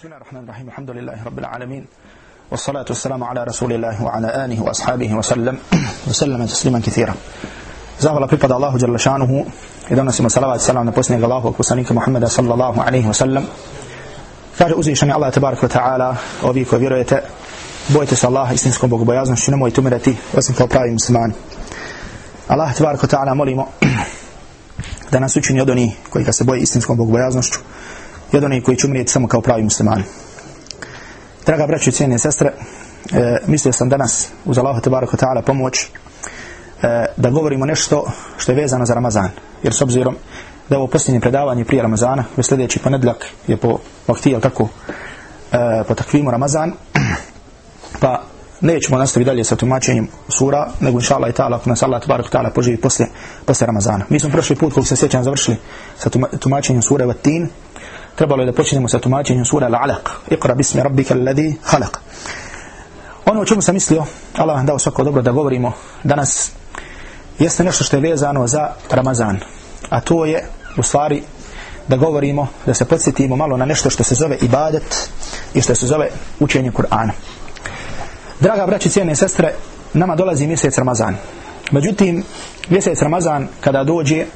بسم الله الرحمن الرحيم الحمد لله رب العالمين والصلاة والسلام على رسول الله وعلى آله وأصحابه وسلم وسلم تسليما كثيرا زاه الله بقدر الله جل شانه إذا نسمى صلاة السلام نبوسني الله وكسانيك محمد صلى الله عليه وسلم كاري أزي شني الله تبارك وتعالى وبيك وبيرويته بويت صلى الله إستنسكم بقو بيازن شنمو يتمرتي واسم فوقراري مسلمان الله تبارك وتعالى مولي مو دانا سوچين يدوني كويكا سبوي إستنسكم بقو بيازن شنمو i od onih koji će umrijeti samo kao pravi muslimani. Draga braći i cijene sestre e, mislio sam danas uz Allahu te wa ta'ala pomoć e, da govorimo nešto što je vezano za Ramazan. Jer s obzirom da je ovo posljednje predavanje prije Ramazana, već sljedeći ponedljak je po vakti, jel tako, e, po takvimu Ramazan, pa nećemo nastaviti dalje sa tumačenjem sura, nego inša Allah i ta'ala, ako nas Allah tabarak ta'ala poživi posle, posle Ramazana. Mi smo prošli put, koliko se sjećam, završili sa tumačenjem sura Vatin, trebalo je da počnemo sa tumačenjem sura Al-Alaq, Iqra bismi rabbika alladhi khalaq. Ono o čemu sam mislio, Allah vam dao svako dobro da govorimo danas, jeste nešto što je vezano za Ramazan. A to je u stvari da govorimo, da se podsjetimo malo na nešto što se zove ibadet i što se zove učenje Kur'ana. Draga braći, cijene sestre, nama dolazi mjesec Ramazan. Međutim, mjesec Ramazan kada dođe,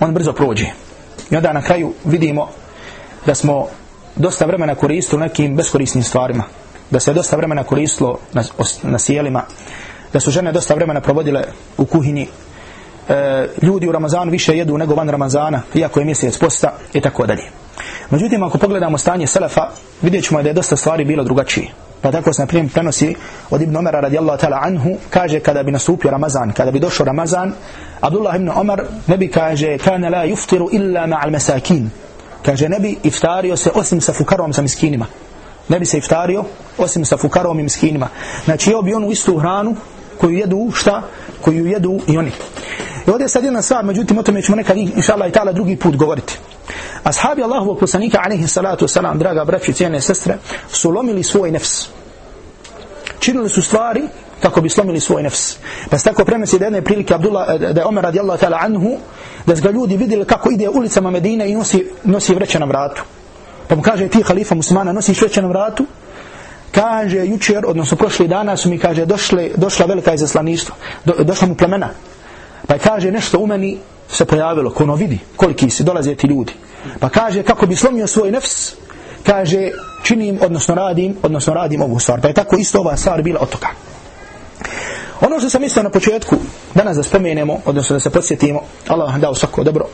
on brzo prođe. I onda na kraju vidimo da smo dosta vremena koristili nekim beskorisnim stvarima. Da se dosta vremena koristilo na, na sjelima. Da su žene dosta vremena provodile u kuhinji e, ljudi u Ramazanu više jedu nego van Ramazana, iako je mjesec posta i tako dalje. Međutim, ako pogledamo stanje Selefa, vidjet ćemo da je dosta stvari bilo drugačije. Pa tako se na primjer prenosi od Ibn Omara radijallahu ta'ala anhu, kaže kada bi nastupio Ramazan, kada bi došao Ramazan, Abdullah ibn Omar ne bi kaže, kana la yuftiru illa ma'al mesakin. Kaže, ne bi iftario se osim sa fukarom sa miskinima. Ne bi se iftario osim sa fukarom i miskinima. Znači, jeo bi on u istu hranu koju jedu, šta? Koju jedu i oni. I ovdje je sad jedna stvar, međutim, o tome ćemo nekad, inša Allah i ta'ala, drugi put govoriti. Ashabi Allahovog poslanika, alaihi salatu wasalam, draga braći i cijene sestre, su lomili svoj nefs. Činili su stvari kako bi slomili svoj nefs. Pa se tako prenosi da jedne prilike Abdullah, eh, da je Omer radijallahu ta'ala anhu, da ga ljudi vidjeli kako ide ulicama Medine i nosi, nosi vreće na vratu. Pa mu kaže, ti halifa muslimana, nosiš vreće na vratu? Kaže, jučer, odnosno prošli dana su mi, kaže, došle, došla velika izaslaništva, do, došla mu plemena. Pa kaže nešto u meni se pojavilo, ko ono vidi koliki si dolaze ti ljudi. Pa kaže kako bi slomio svoj nefs, kaže činim, odnosno radim, odnosno radim ovu stvar. Pa je tako isto ova stvar bila od toga. Ono što sam mislio na početku, danas da spomenemo, odnosno da se podsjetimo, Allah vam dao svako dobro,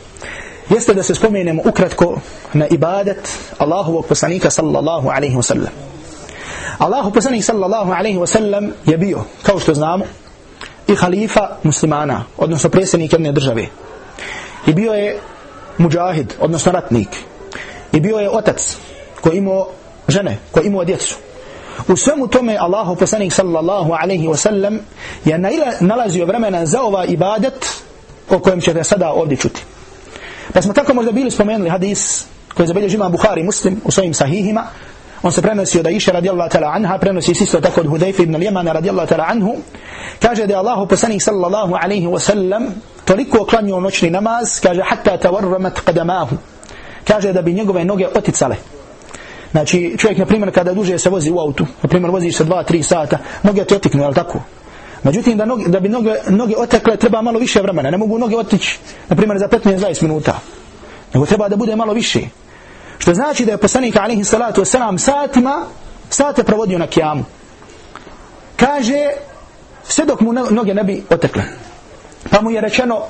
jeste da se spomenemo ukratko na ibadet Allahovog poslanika sallallahu alaihi wa sallam. Allahu poslanik sallallahu alaihi wa sallam je bio, kao što znamo, i halifa muslimana, odnosno predsjednik jedne države. I bio je muđahid, odnosno ratnik. I bio je otac koji imao žene, koji imao djecu. U svemu tome Allahu poslanik sallallahu alaihi wa sallam je nalazio vremena za ova ibadet o kojem ćete sada ovdje čuti. Pa smo tako možda bili spomenuli hadis koji zabilježi ima Bukhari muslim u svojim sahihima on se prenosi od Aisha radijallahu ta'ala anha, prenosi isto tako od Hudayfa ibn al-Yamana radijallahu ta'ala anhu, kaže da je Allahu poslanik sallallahu alaihi wa sallam toliko oklanio noćni namaz, kaže hatta tawarramat qadamahu. Kaže da bi njegove noge oticale. Znači čovjek na primjer kada duže se vozi u autu, na primjer vozi se 2-3 sata, noge ti otiknu, je tako? Međutim, da, noge, da bi noge, noge otekle, treba malo više vremena. Ne mogu noge otići, na primjer, za 15-20 minuta. Nego treba da bude malo više. Što znači da je poslanik alaihi salatu wasalam satima, sate provodio na kijamu. Kaže, sve dok mu noge ne bi otekle. Pa mu je rečeno,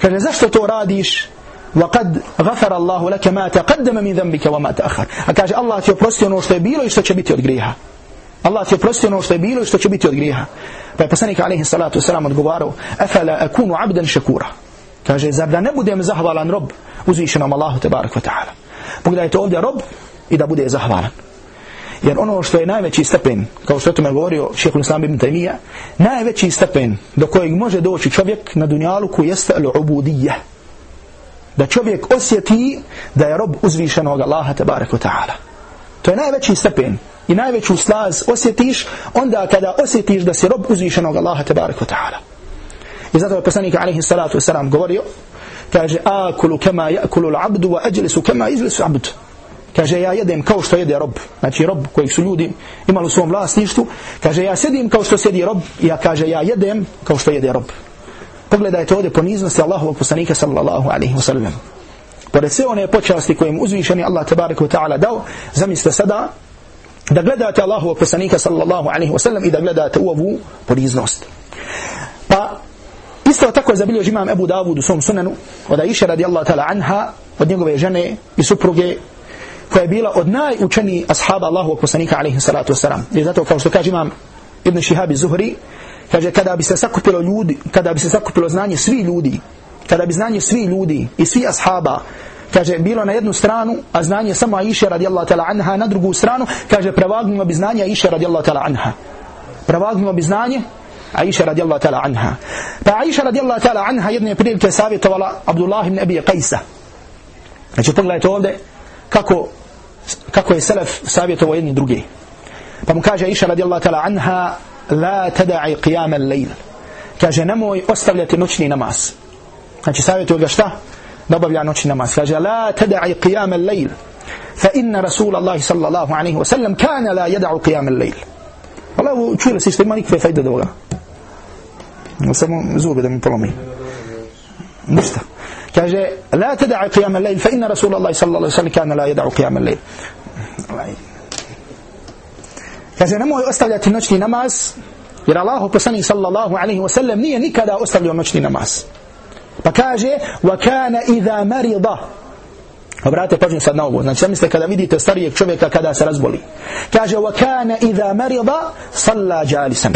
kaže, zašto to radiš? وقد غفر الله لك ما تقدم من ذنبك وما تأخر a kaže Allah ti oprosti ono što je bilo i što će biti od grijeha Allah ti oprosti ono što je bilo i što će biti od grijeha pa je poslanik alaihi salatu wasalam odgovarao afala akunu abdan šakura kaže zar da ne budem zahvalan rob uzvišenom Allahu tebarak wa ta'ala pogledajte ovdje rob i da bude zahvalan. Jer ono što je najveći stepen, kao što je tome govorio šehhul islam ibn Taymiyyah, najveći stepen do kojeg može doći čovjek na dunjaluku jeste al-ubudiyah. Da čovjek osjeti da je rob uzvišenog Allaha tabaraka ta'ala. To je najveći stepen i najveću slaz osjetiš onda kada osjetiš da si rob uzvišenog Allaha tabaraka ta'ala. I zato je poslanik alaihi salatu wasalam govorio kaže akulu kama yakulu al-abdu wa ajlisu kama yajlisu abd kaže ja jedem kao što jede rob znači rob kojeg su ljudi imali u svom vlasništvu kaže ja sedim kao što sedi rob ja kaže ja jedem kao što jede rob pogledajte ovdje poniznosti Allahovog poslanika sallallahu alaihi wa sallam pored sve one počasti koje mu uzvišeni Allah tabaraka wa ta'ala dao zamislite sada da gledate Allahovog poslanika sallallahu alaihi wa sallam i da gledate u ovu poniznost pa isto tako je zabilio imam Ebu Davud u svom sunanu od Aisha radijallahu ta'ala anha od njegove žene i supruge koja je bila od najučeniji ashaba Allahovog poslanika alaihi salatu wasalam. I zato kao što kaže imam Ibn Shihab iz Zuhri, kaže kada bi se sakupilo ljudi, kada bi se sakupilo znanje svi ljudi, kada bi znanje svi ljudi i svi ashaba kaže bilo na jednu stranu a znanje samo Aisha radijallahu ta'ala anha na drugu stranu kaže prevagnulo bi znanje Aisha radijallahu ta'ala anha prevagnulo bi znanje Aisha radijallahu ta'ala anha pa Aisha radijallahu ta'ala anha jedne prilike savjetovala Abdullah ibn Abi Qajsa znači pogledajte ovdje kako kako je selef savjetovo jedni drugi. Pa mu kaže Iša radijallahu ta'ala anha la tada'i qiyam al-layl. Kaže nemoj ostavljati noćni namaz. Znači savjetuje ga šta? Da obavlja noćni namaz. Kaže la tada'i qiyam al-layl. Fa inna Rasul Allah sallallahu alaihi wa sallam kana la yada'u qiyam al-layl. Allah čuli se što ima nikve fajde do ovoga. Samo zube da mi polomi. Ništa. kaže la tada'i qiyam al-layl fa inna Rasul Allah sallallahu alaihi sallam kana la yada'u qiyam al-layl. Kaže, nemoj ostavljati noćni namaz, jer Allah poslanik sallallahu alaihi wa sallam nije nikada ostavljao noćni namaz. Pa kaže, wa kana idha marida, Obrate pažnju sad na ovo. Znači, zamislite kada vidite starijeg čovjeka kada se razboli. Kaže, kana idha marida, salla jalisan.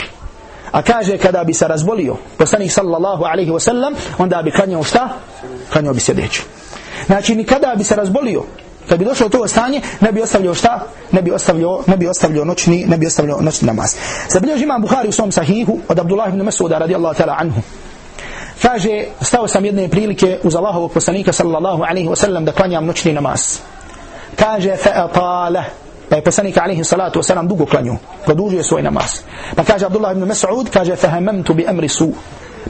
A kaže, kada bi se razbolio, poslanik sallallahu alaihi wa sallam, onda bi klanjao šta? Klanjao bi sjedeći. Znači, nikada bi se razbolio, kad bi došlo to stanje ne bi ostavljao šta? Ne bi ostavljao ne bi ostavljao noćni ne bi ostavljao noćni namaz. Zabilježi imam Buhari u svom sahihu od Abdullah ibn Mas'uda radijallahu ta'ala anhu. Kaže stao sam jedne prilike uz Allahovog poslanika sallallahu alaihi wa sallam da klanjam noćni namaz. Kaže fa atala pa je poslanik alaihi salatu wasalam dugo klanju produžuje svoj namaz pa kaže Abdullah ibn Mas'ud kaže fahamamtu bi amri su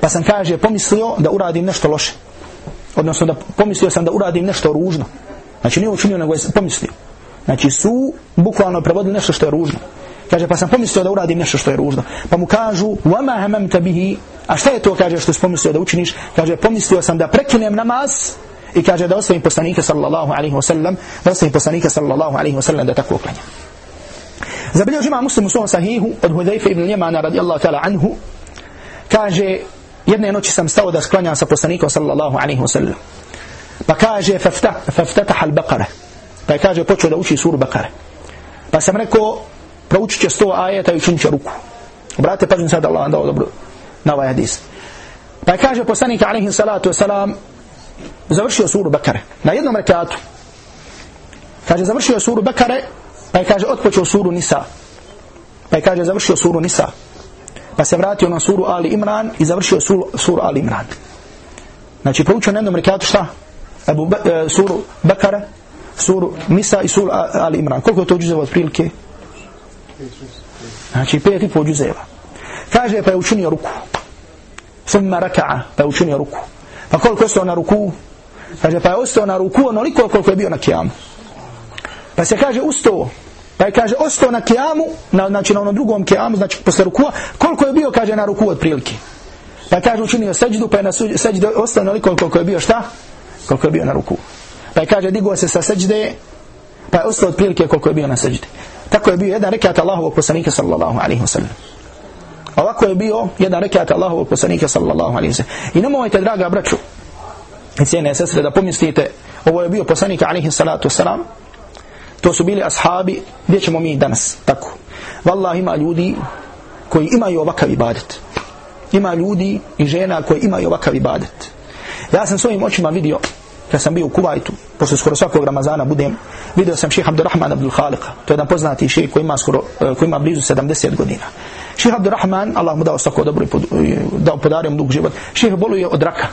pa sam kaže pomislio da uradim nešto loše odnosno da pomislio sam da uradim nešto ružno Znači nije učinio nego je pomislio. Znači su bukvalno prevodili nešto što je ružno. Kaže pa sam pomislio da uradim nešto što je ružno. Pa mu kažu وَمَا هَمَمْتَ بِهِ A šta je to kaže što si pomislio da učiniš? Kaže pomislio sam da prekinem namaz i kaže da ostavim poslanika sallallahu alaihi wa sallam da ostavim poslanika sallallahu alaihi wa sallam da tako oklanja. Zabilio žima muslim u svom sahihu od Hudejfe ibn Ljemana radijallahu ta'ala anhu kaže jedne noći sam stao da sklanjam sa poslanikom sallallahu alaihi wa sallam Pa kaže faftataha al-Baqara. Pa kaže počeo da uči suru Baqara. Pa sam rekao proučit će sto ajeta i učinit će ruku. Obratite pažnju sad Allah dao dobro na ovaj hadis. Pa kaže poslanik alaihi salatu wasalam završio suru Bekare. Na jednom rekatu. Kaže završio suru Bekare, pa kaže otpočeo suru Nisa. Pa kaže završio suru Nisa. Pa se vratio na suru Ali Imran i završio suru, suru Ali Imran. Znači proučio na jednom rekatu šta? Ebu, e, suru Bekare, suru Nisa i suru Ali Imran. Koliko je to džuzeva od prilike? Znači pet i po džuzeva. Kaže pa je učinio ruku. Thumma raka'a pa je učinio ruku. Pa koliko je ostao na ruku? Kaže pa je ostao na ruku onoliko koliko je bio na kijamu. Pa se kaže ustao. Pa je kaže ostao na kijamu, na, znači na onom drugom kijamu, znači posle rukua, koliko je bio kaže na ruku od prilike. Pa kaže učinio seđdu, pa je na seđdu ostao onoliko koliko je bio šta? koliko je bio na ruku. Pa je kaže, digo se sa seđde, pa je ostao otprilike koliko je bio na seđde. Tako je bio jedan rekat Allahovog poslanika sallallahu alaihi wa sallam. Pa ovako je bio jedan rekat Allahovog poslanika sallallahu alaihi wa sallam. I nemojte, draga braću, i cijene sestre, da pomislite, ovo je bio poslanik alaihi salatu wasalam, to su bili ashabi, gdje ćemo mi danas, tako. Wallah ima ljudi koji imaju ovakav ibadet. Ima ljudi i žena koji imaju ovakav ibadet. Ja sam svojim očima vidio, kad sam bio u Kuvajtu, posle skoro svakog Ramazana budem, vidio sam šeha Abdurrahman Abdul Khaliqa, to je jedan poznati šeha koji ima, skoro, eh, koji ima blizu 70 godina. Šeha Abdurrahman, Allah mu dao svako dobro i pod, dao podario mu dug život, šeha boluje od raka.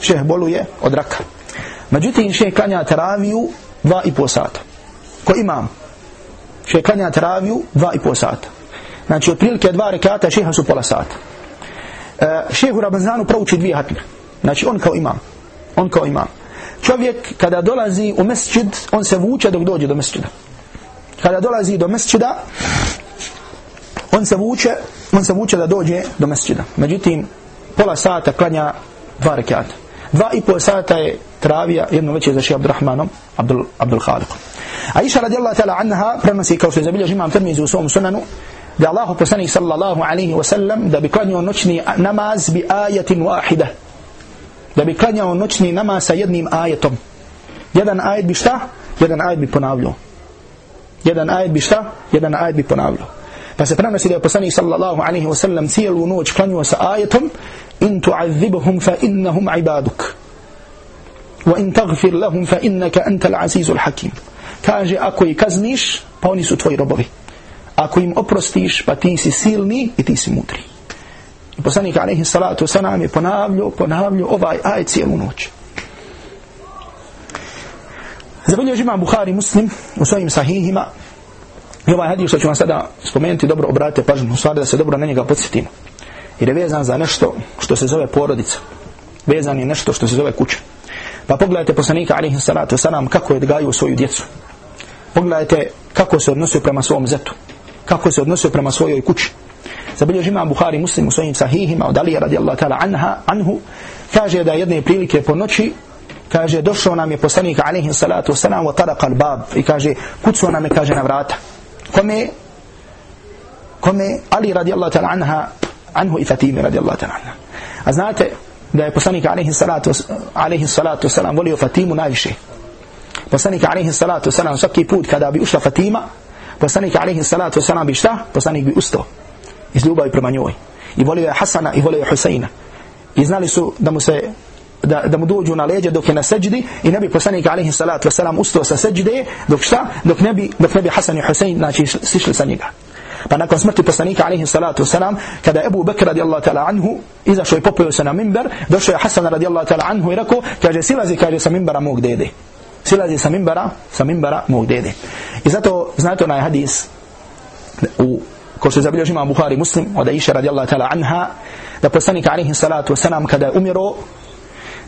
Šeha boluje od raka. Međutim, šeha klanja teraviju dva i pol sata. Ko imam? Šeha klanja teraviju dva i pol sata. Znači, otprilike dva rekata šeha su pola sata. E, šeh u Ramazanu prouči dvije hatme. Znači on kao imam. On kao imam. čovjek kada dolazi u mesčid, on se vuče dok dođe do mesčida. Kada dolazi do mesčida, on se vuče, on se vuče da dođe do mesčida. Međutim, pola sata klanja dva rekata. Dva i pol sata je travija, jedno već je za šeha Abdurrahmanom, Abdul, Abdul Khaliqom. A iša radijallahu ta'ala anha prenosi kao što je zabilježi imam Tirmizi u svom sunanu da Allahu poslanik sallallahu alaihi wa sallam da bi klanjao noćni namaz bi ajatin wahida da bi klanjao noćni namaz sa jednim ajetom jedan ajet bi šta? jedan ajet bi ponavljao jedan ajet bi šta? jedan ajet bi ponavljao pa se prenosi da je poslanik sallallahu alaihi wa sallam cijelu noć klanjao sa ajetom in tu'azzibuhum fa innahum ibaduk wa in taghfir lahum fa innaka anta al-azizul hakim kaže ako ih kazniš pa oni su tvoji robovi ako im oprostiš pa ti si silni i ti si mudri i poslanik alaihi salatu salam je ponavljio ponavljio ovaj aj cijelu noć Zabilježi imam Bukhari muslim u svojim sahihima i ovaj hadij što ću vam sada spomenuti dobro obratite pažnju u stvari da se dobro na njega podsjetimo. Jer je vezan za nešto što se zove porodica. Vezan je nešto što se zove kuća. Pa pogledajte poslanika alihi salatu wasalam kako je odgajio svoju djecu. Pogledajte kako se odnosio prema svom zetu. Kako se odnosio prema svojoj kući. Zabilježi ima Buhari muslim u svojim sahihima od Alija radijallahu ta'ala anha, anhu kaže da jedne prilike po noći kaže došao nam je poslanik alihi salatu wasalam wa taraka al-bab. I kaže kucao nam je kaže na vrata. Kome kome Ali radijallahu ta'ala anha anhu i Fatimi radijallahu ta'ala anha a znate da je poslanik alaihi salatu alaihi salatu wasalam volio Fatimu najviše poslanik alaihi salatu wasalam svaki put kada bi ušla Fatima poslanik alaihi salatu wasalam bi šta? poslanik bi ustao iz ljubavi prema njoj i volio je Hasana i volio je Huseina i znali su da mu se da, da mu dođu na leđe dok je na seđdi i ne bi poslanik alaihi salatu wasalam ustao sa seđde dok šta? dok ne bi, dok ne bi Hasan i Husein znači sišli sa njega pa nakon smrti poslanika alaihi salatu wasalam kada je Ebu Bekr radijallahu ta'ala anhu izašao i popio se na mimber došao je Hasan radijallahu ta'ala anhu i rekao kaže silazi kaže sa mimbera mog dede silazi sa mimbara, sa mimbara mog dede. I zato, znate onaj hadis, u, ko je zabilježi imam Buhari muslim, od Aisha radijallahu ta'ala anha, da poslanik alaihi salatu wasalam kada je umiro,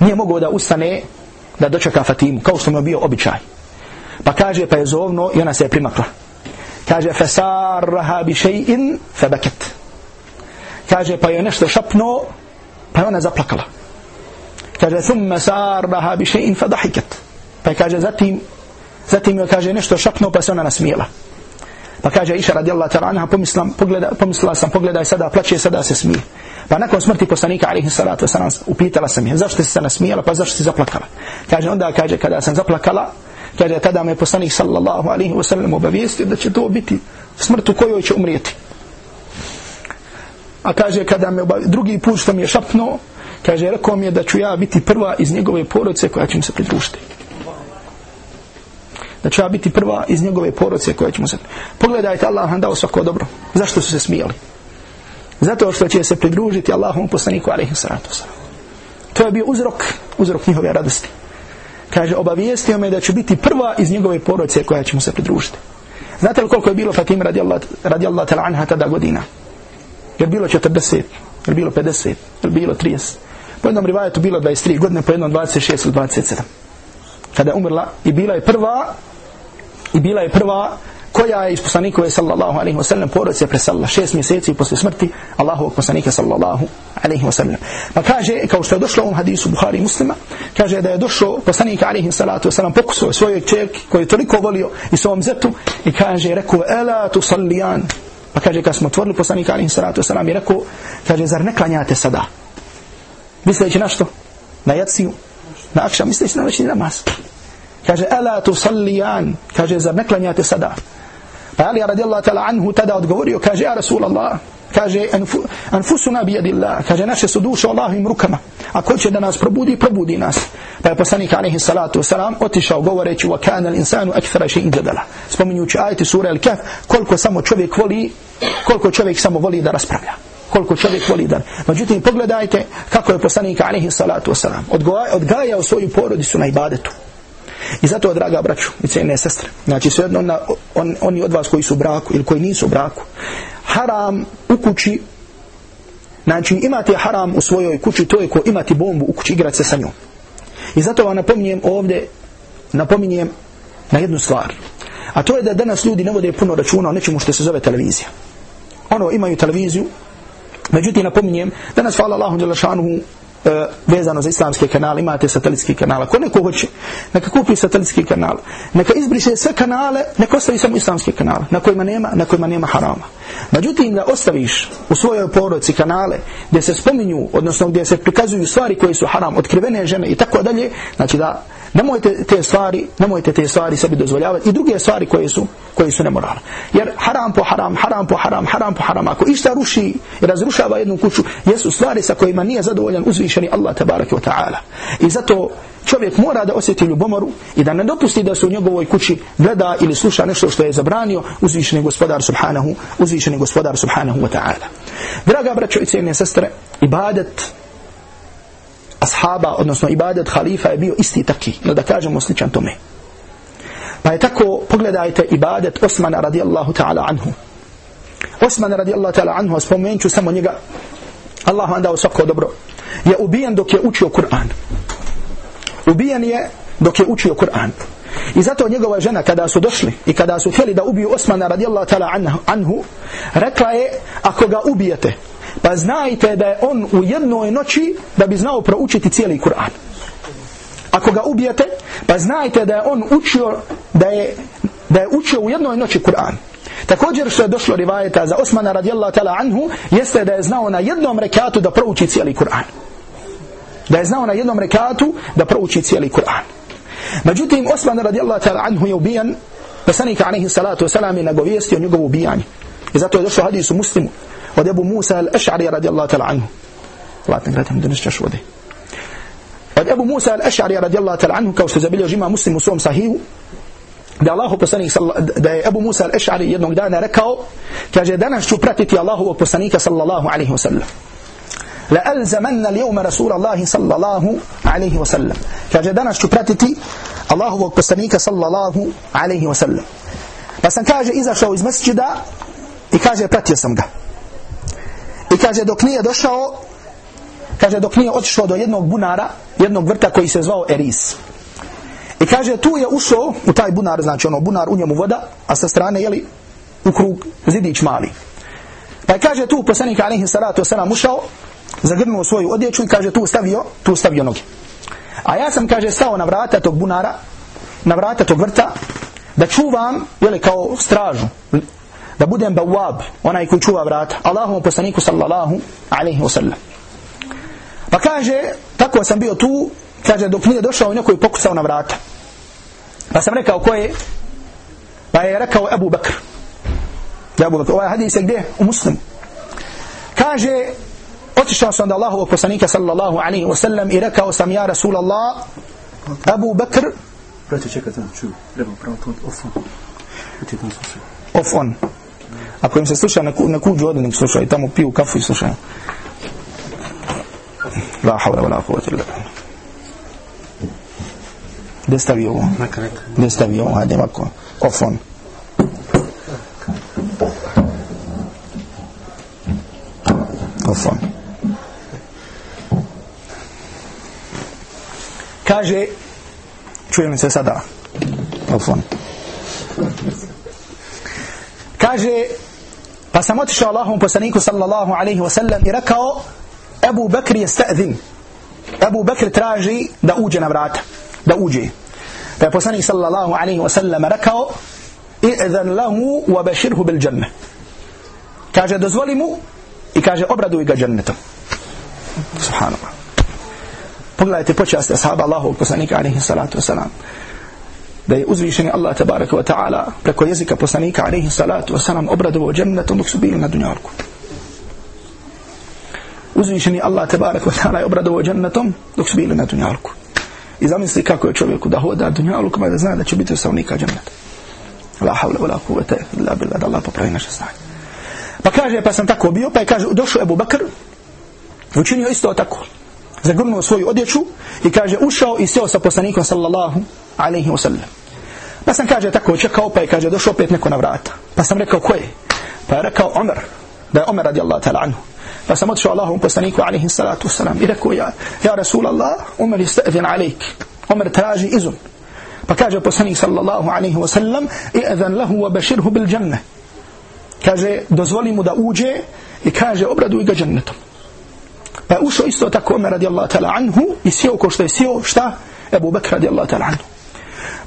nije mogao da ustane da dočeka Fatimu, kao što mu je bio običaj. Pa kaže, pa je zovno i ona se je primakla. Kaže, fesarraha bi še'in febeket. Kaže, pa je nešto šapno, pa je ona zaplakala. Kaže, thumme sarraha bi še'in fedahiket. Pa kaže zatim zatim joj kaže nešto šapnuo pa se ona nasmijela. Pa kaže Iša radijallahu ta'ala anha pomislila, pogleda, pomislila sam pogledaj sada plače sada se smije. Pa nakon smrti poslanika alejhi salatu vesselam upitala sam je zašto si se nasmijala pa zašto si zaplakala. Kaže onda kaže kada sam zaplakala kaže tada me poslanik sallallahu alejhi ve sellem obavijestio da će to biti smrt u kojoj će umrijeti. A kaže kada me drugi put što mi je šapnuo kaže rekao mi je da ću ja biti prva iz njegove porodice koja će mu se pridružiti da će biti prva iz njegove poroce koja ćemo se... Pogledajte, Allah vam dao svako dobro. Zašto su se smijali? Zato što će se pridružiti Allahom poslaniku alaihi sallatu sallam. To je bio uzrok, uzrok njihove radosti. Kaže, obavijestio me da će biti prva iz njegove poroce koja će mu se pridružiti. Znate li koliko je bilo Fatima radijallahu radi ta'la anha tada godina? Je bilo 40? Je bilo 50? Je bilo 30? Po jednom rivajetu bilo 23 godine, po jednom 26 ili 27 kada je umrla i bila je prva i bila je prva koja je iz poslanikove sallallahu alaihi wasallam porodice preselila šest mjeseci posle smrti Allahovog poslanika sallallahu alaihi wasallam. pa kaže kao što je došlo u ovom hadisu Buhari muslima kaže da je došao poslanik alaihi salatu wasallam pokusao svojeg čerke koji je toliko volio i svom zetu i kaže rekao ela tu sallijan. Pa kaže kad smo otvorili poslanika alaihi salatu wasallam i rekao kaže zar ne klanjate sada? Misleći na što? Na jaciju? Na akša misleći na noćni namaz? Kaže ela tu sallijan kaže zar ne klanjate sada? Pa Ali radijallahu ta'ala anhu tada odgovorio kaže ja Rasulallah. Kaže anfusuna bi yadillah kaže naše su duše Allahovim rukama. A ko će da nas probudi probudi nas. Pa je poslanik alaihi salatu wasalam otišao govoreći wa kana al-insanu akthara shay'in jadala. Spominjući ajeti sura al-kahf koliko samo čovjek voli koliko čovjek samo voli da raspravlja koliko čovjek voli da međutim pogledajte kako je poslanik alejhi salatu vesselam odgajao svoju porodicu na ibadetu I zato, draga braću i cijene sestre, znači sve jedno on, on, oni od vas koji su u braku ili koji nisu u braku, haram u kući, znači imate haram u svojoj kući, to je ko imati bombu u kući, igrati se sa njom. I zato vam napominjem ovdje, napominjem na jednu stvar. A to je da danas ljudi ne vode puno računa o nečemu što se zove televizija. Ono, imaju televiziju, međutim napominjem, danas hvala Allahu Đelešanuhu, e, vezano za islamske kanale, imate satelitski kanala. Ako neko hoće, neka kupi satelitski kanal, neka izbriše sve kanale, neka ostavi samo islamske kanale, na kojima nema, na kojima nema harama. Međutim, da ostaviš u svojoj porodici kanale gdje se spominju, odnosno gdje se prikazuju stvari koje su haram, otkrivene žene i tako dalje, znači da nemojte te stvari, nemojte te stvari sebi dozvoljavati i druge stvari koje su, koje su nemoralne. Jer haram po haram, haram po haram, haram po haram, ako išta ruši i razrušava jednu kuću, jesu stvari sa kojima nije zadovoljan uzvišeni Allah tabaraka wa ta'ala. I zato čovjek mora da osjeti ljubomoru i da ne dopusti da se u njegovoj kući gleda ili sluša nešto što je zabranio uzvišeni gospodar subhanahu, uzvišeni gospodar subhanahu wa ta'ala. Draga braćo i cijene sestre, ibadet ashaba, odnosno ibadet halifa je bio isti taki, no da kažemo sličan tome. Pa je tako, pogledajte ibadet Osmana radijallahu ta'ala anhu. Osman radijallahu ta'ala anhu, spomenut ću samo njega, Allah vam dao svako dobro, je ubijen dok je učio Kur'an. Ubijen je dok je učio Kur'an. I zato njegova žena kada su došli i kada su htjeli da ubiju Osmana radijallahu ta'ala anhu, rekla je, ako ga ubijete, pa znajte da je on u jednoj noći da bi znao proučiti cijeli Kur'an. Ako ga ubijete, pa znajte da je on učio da je, da je učio u jednoj noći Kur'an. Također što je došlo rivajeta za Osmana radijallahu ta'ala anhu, jeste da je znao na jednom rekatu da prouči cijeli Kur'an. Da je znao na jednom rekatu da prouči cijeli Kur'an. Međutim, Osman radijallahu ta'ala anhu je ubijan, pesanika alaihi salatu wasalam je nagovijestio njegovu ubijanje. I zato je došlo hadis u muslimu وده أبو موسى الأشعري رضي الله تعالى عنه. الله تنكرته من دونش ودي ده أبو موسى الأشعري رضي الله تعالى عنه كو سوزابيل يجيما مسلم وصوم صحيح. ده الله بسانيك صلى ده أبو موسى الأشعري يدنو دانا ركاو كاجه دانش شو براتتي الله بسانيك صلى الله عليه وسلم. لألزمن اليوم رسول الله صلى الله عليه وسلم. كاجه دانش شو براتتي الله بسانيك صلى الله عليه وسلم. بس إن إذا شو إز مسجد إكاجة براتي I kaže dok nije došao, kaže dok nije otišao do jednog bunara, jednog vrta koji se zvao Eris. I kaže tu je ušao u taj bunar, znači ono bunar u njemu voda, a sa strane jeli u krug zidić mali. Pa je kaže tu poslanik alaihi salatu wasalam ušao, zagrnuo svoju odjeću i kaže tu stavio, tu stavio noge. A ja sam kaže stao na vrata tog bunara, na vrata tog vrta, da čuvam, jeli kao stražu, da budem bawab, onaj koji čuva vrata, Allahom poslaniku sallallahu alaihi wa sallam. Pa kaže, tako sam bio tu, kaže, dok nije došao neko je pokucao na vrata. Pa sam rekao, ko je? Pa je rekao Abu Bakr. Da Abu Bakr. Ovaj hadis je gdje? U muslimu. Kaže, otišao sam da Allahovog poslanika sallallahu alaihi wa sallam i rekao sam, ja Rasulallah, Abu Bakr, Braće, čekajte, čuju, treba pravo to off on. Off on. Ako im se sluša na, na kuđu odu nek slušaju, tamo piju kafu i slušaju. La havla wa la kuvvete illa billah. Gde stavi ovo? Gde stavi ovo? Hajde ovako. Off on. Off on. Kaže, čujem se sada? Off on. Kaže, Pa sam otišao Allahom poslaniku sallallahu alaihi wa sallam i rekao Ebu Bekr je sta'zin. Ebu Bekr traži da uđe na vrata. Da uđe. Pa je poslanik sallallahu alaihi wa sallam rekao i'zan lahu wa bashirhu bil džanne. Kaže dozvoli mu i kaže obraduj ga džennetom. Subhanallah. Pogledajte počasti ashaba Allahog poslanika alaihi salatu wa sallam da je uzvišeni Allah tabaraka wa ta'ala preko jezika poslanika alaihi salatu wa salam obradovo džennetom dok su bili na dunjalku. Uzvišeni Allah tabaraka wa ta'ala je obradovo džennetom dok su bili na dunjalku. I zamisli kako je čovjeku da hoda dunjalku da zna da će biti ustavnika dženneta. La havla wa la kuvvete illa billah da Allah popravi naše stanje. Pa kaže, pa sam tako bio, pa je kaže, došao Ebu Bakr, učinio isto tako. Zagrnuo svoju odjeću i kaže, ušao i sjeo sa poslanikom sallallahu alaihi wa sallam. Pa sam kaže tako čekao pa je kaže došao opet neko na vrata. Pa sam rekao ko je? Pa je rekao Omer. Da je Omer radijallahu ta'ala anhu. Pa sam otišao Allahom poslaniku alaihi salatu wasalam i rekao ja, ja Rasul Allah, Omer ista'zin alaik. Omer traži izum. Pa kaže poslanik sallallahu alaihi wasallam, i'zan lahu wa bashirhu bil džanne. Kaže, dozvoli mu da uđe i kaže, obraduj ga džennetom. Pa je ušao isto tako Umar radijallahu ta'ala anhu i sjeo ko što je sjeo, šta? Ebu Bekr radijallahu ta'ala anhu.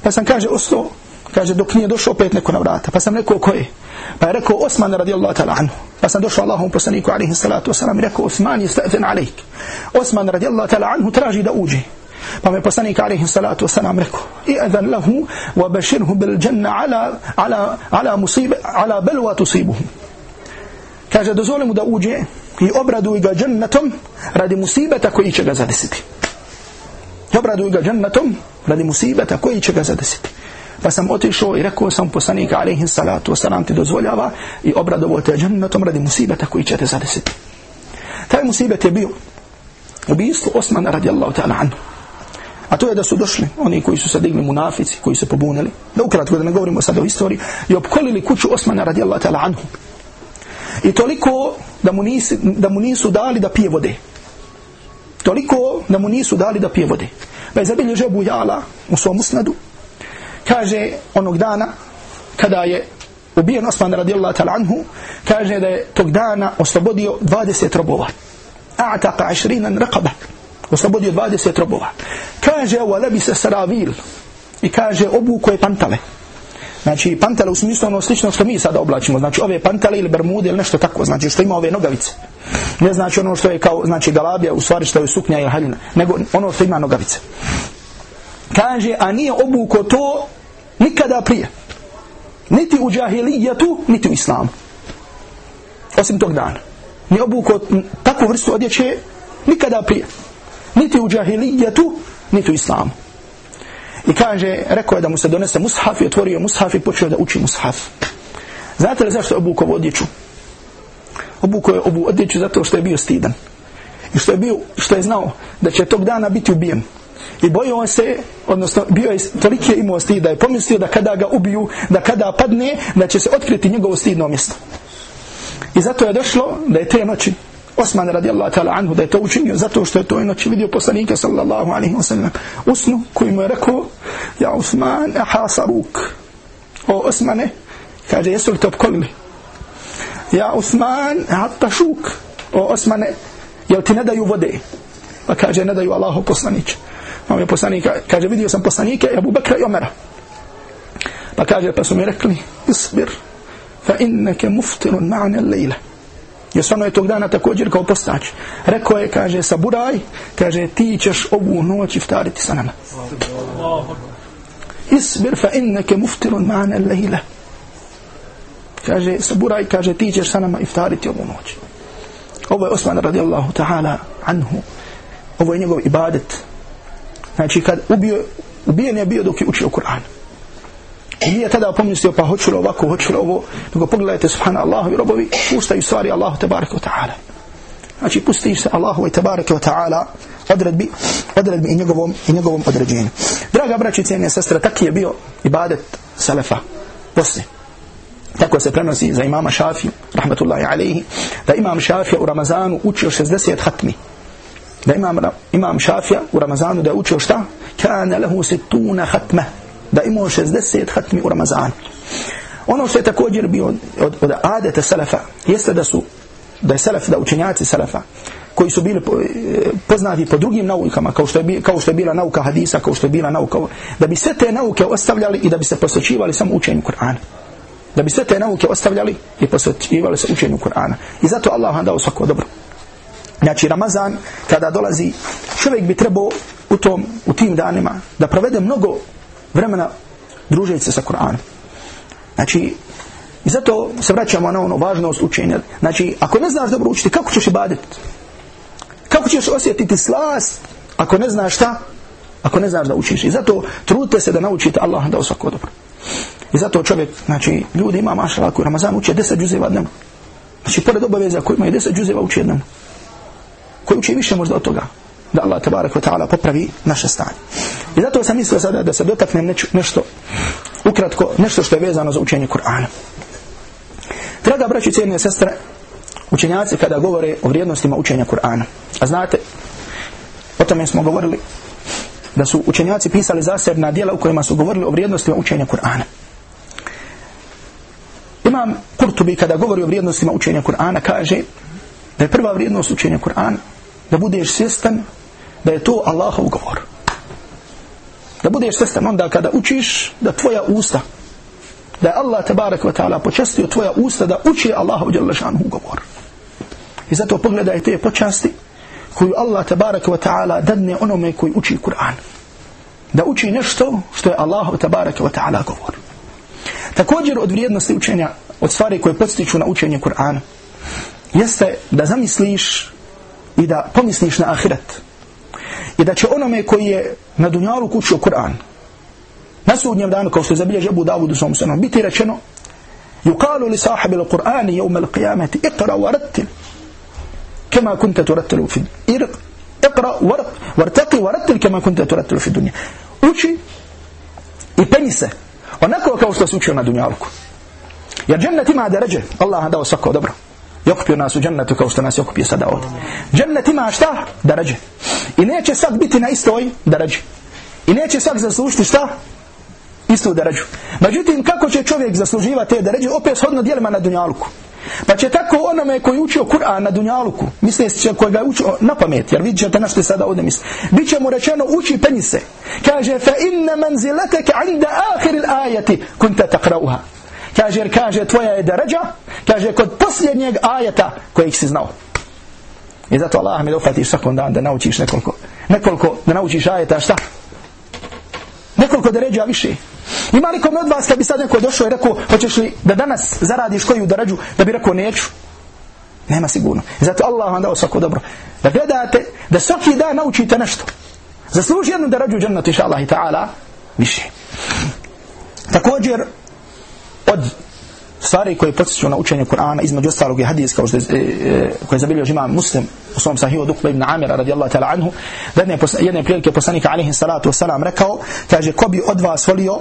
Pa sam kaže, ostao, kaže, dok nije došao opet neko na vrata. Pa sam rekao, ko je? Pa je rekao Osman radijallahu ta'ala anhu. Pa sam došao Allahom poslaniku alaihi salatu wasalam i rekao Osman je sta'zin alaik. Osman radijallahu ta'ala anhu traži da uđe. Pa me poslanik alaihi salatu wasalam rekao i'adhan lahu wa bashirhu bil janna ala, ala, ala, musibe, ala belwa tusibuhu. Kaže dozvoli mu da uđe i obraduj ga džennetom radi musibeta koji će ga zadesiti. Obraduju ga džennetom radi musibeta koji će ga zadesiti. Pa sam otišao i rekao sam poslanika alaihi salatu wasalam ti dozvoljava i obradovo te džennetom radi musibeta koji će te zadesiti. Taj musibet je bio ubijstvo Osmana radijallahu ta'ala anhu. A to je da su došli oni koji su se digli munafici, koji se pobunili, da ukratko da ne govorimo sad o istoriji, i opkolili kuću Osmana radijallahu ta'ala anhu. I toliko da mu, nisu, da mu nisu dali da pije vode. Toliko da mu nisu dali da pije vode. Pa je zabilježio Bujala u svom usnadu, kaže onog dana kada je ubijen Osman radijallahu ta'ala anhu, kaže da je tog dana oslobodio 20 robova. A'taqa 20 raqaba. Oslobodio 20 robova. Kaže ovo lebi se saravil. I kaže obuko je pantale. Znači pantale u smislu ono slično što mi sada oblačimo. Znači ove pantale ili bermude ili nešto tako. Znači što ima ove nogavice. Ne znači ono što je kao znači galabija u stvari što je suknja ili haljina. Nego ono što ima nogavice kaže, a nije obuko to nikada prije. Niti u džahilijetu, niti u islamu. Osim tog dana. Nije obuko takvu vrstu odjeće nikada prije. Niti u džahilijetu, niti u islamu. I kaže, rekao je da mu se donese mushaf i otvorio mushaf i počeo da uči mushaf. Znate li zašto je obuko ovu odjeću? Obukao je ovu odjeću zato što je bio stidan. I što je, bio, što je znao da će tog dana biti ubijen. I bojio se, odnosno bio je toliki imao stid da je pomislio da kada ga ubiju, da kada padne, da će se otkriti njegovo stidno mjesto. I zato je došlo da je te noći Osman radijallahu ta'ala anhu da je to učinio zato što je to noći vidio poslanika sallallahu alaihi wa sallam usnu koji mu je rekao ja Osman ahasaruk o Osmane kaže jesu li te opkolili ja Osman atašuk o Osmane jel ti ne daju vode pa kaže ne daju Allahu poslaniće On je poslanik, kaže, vidio sam poslanike Abu Bakra i Omera. Pa kaže, pa su mi rekli, isbir, fa inneke muftirun ma'ane lejle. Jer ono je tog dana također kao postać. Rekao je, kaže, saburaj, kaže, ti ćeš ovu noć iftariti sa nama. Isbir, fa inneke muftirun ma'ane lejle. Kaže, saburaj, kaže, ti ćeš sa nama iftariti ovu noć. Ovo je Osman radijallahu ta'ala anhu. Ovo je njegov ibadet. Znači kad ubio, ubijen je bio dok je učio Kur'an. I nije tada pomislio pa hoću li ovako, hoću li ovo, nego pogledajte subhanallahu i robovi, pustaju stvari Allahu tabaraka wa ta'ala. Znači pustiš se Allahu i tabaraka wa ta'ala odredbi, odredbi i njegovom, i njegovom određenju. Draga braći i cijenije sestre, tak je bio ibadet Selefa poslije. Tako se prenosi za imama Šafiju, rahmatullahi alaihi, da imam Šafija u Ramazanu učio 60 hatmi da imam, imam šafija u Ramazanu da je učio šta? Kana lehu situna hatme. Da imao 60 hatmi u Ramazanu. Ono što je također bio od, od, od adeta Selefa, jeste da su, da je Selef, da učenjaci Selefa, koji su bili e, poznati po drugim naukama, kao što, je, kao što je bila nauka hadisa, kao što je bila nauka, da bi sve te nauke ostavljali i da bi se posvećivali samo učenju Kur'ana. Da bi sve te nauke ostavljali i posvećivali se učenju Kur'ana. I zato Allah vam dao svako dobro. Znači Ramazan kada dolazi čovjek bi trebao u tom u tim danima da provede mnogo vremena družeći se sa Kur'anom. Znači i zato se vraćamo na ono važnost učenja. Znači ako ne znaš dobro učiti kako ćeš ibaditi? Kako ćeš osjetiti slast ako ne znaš šta? Ako ne znaš da učiš. I zato trudite se da naučite Allah da svako dobro. I zato čovjek, znači ljudi ima mašala koji Ramazan uče 10 džuzeva dnevno. Znači pored obaveza koji imaju 10 džuzeva uče dnevno koji uči više možda od toga da Allah tabarak wa ta'ala popravi naše stanje. I zato sam mislio sada da se dotaknem neč, nešto ukratko, nešto što je vezano za učenje Kur'ana. Draga braći i cijenije sestre, učenjaci kada govore o vrijednostima učenja Kur'ana. A znate, o tome smo govorili, da su učenjaci pisali zasebna dijela u kojima su govorili o vrijednostima učenja Kur'ana. Imam Kurtubi kada govori o vrijednostima učenja Kur'ana kaže da je prva vrijednost učenja Kur'ana da budeš svjestan da je to Allahov govor. Da budeš svestan onda kada učiš da tvoja usta da je Allah tabarak wa ta'ala počastio tvoja usta da uči Allahov djelašanu govor. I zato pogledaj te počasti koju Allah tabarak wa ta'ala dadne onome koji uči Kur'an. Da uči nešto što je Allahov tabarak wa ta'ala govor. Također od vrijednosti učenja, od stvari koje podstiču na učenje Kur'ana, jeste da zamisliš i da pomisliš na ahiret I da će onome koji je na dunjalu kućio Kur'an, na sudnjem danu, kao što je zabilježi Abu Dawud u svom sanom, biti rečeno, يقال لصاحب القرآن يوم القيامة اقرأ ورتل كما كنت ترتل في اقرأ وارتقي ورتل كما كنت ترتل في الدنيا uči i penji se onako kao što se učio na dunjalku jer džennet ima deređe Allah dao svako dobro i okupio nas u džennetu kao što nas je okupio sada ovdje džennet ima šta? Darađe. i neće sad biti na istoj deređe i neće sad zaslužiti šta? istu darađu. međutim kako će čovjek zasluživati te darađe? opet shodno dijelima na dunjaluku. Pa će tako onome koji učio Kur'an na Dunjaluku, misle se koji ga učio na pamet, jer vidjet ćete na što sada ovdje misli. Biće mu rečeno uči penise. Kaže, fa inna manzilateke inda ahiril ajati kunta takrauha. Kaže, jer kaže, tvoja je deređa, kaže, kod posljednjeg ajeta kojeg si znao. I zato Allah mi da ufatiš svakom dan da naučiš nekoliko, nekoliko, da naučiš ajeta šta? Nekoliko deređa više. Ima li kome od vas kad bi sad neko došao i rekao hoćeš li da danas zaradiš koju deređu, da bi rekao neću? Nema sigurno. I zato Allah vam dao svako dobro. Da gledate da svaki dan naučite nešto. Zasluži jednu deređu džennetu, inša Allah i ta'ala više. Također od stvari koje podsjeću na učenje Kur'ana između ostalog je hadis kao što je, e, e koje je zabilio žima muslim u svom sahihu Dukba ibn Amira radijallahu ta'ala anhu da jedne, jedne prilike poslanika alihi salatu wasalam rekao kaže ko bi od vas volio?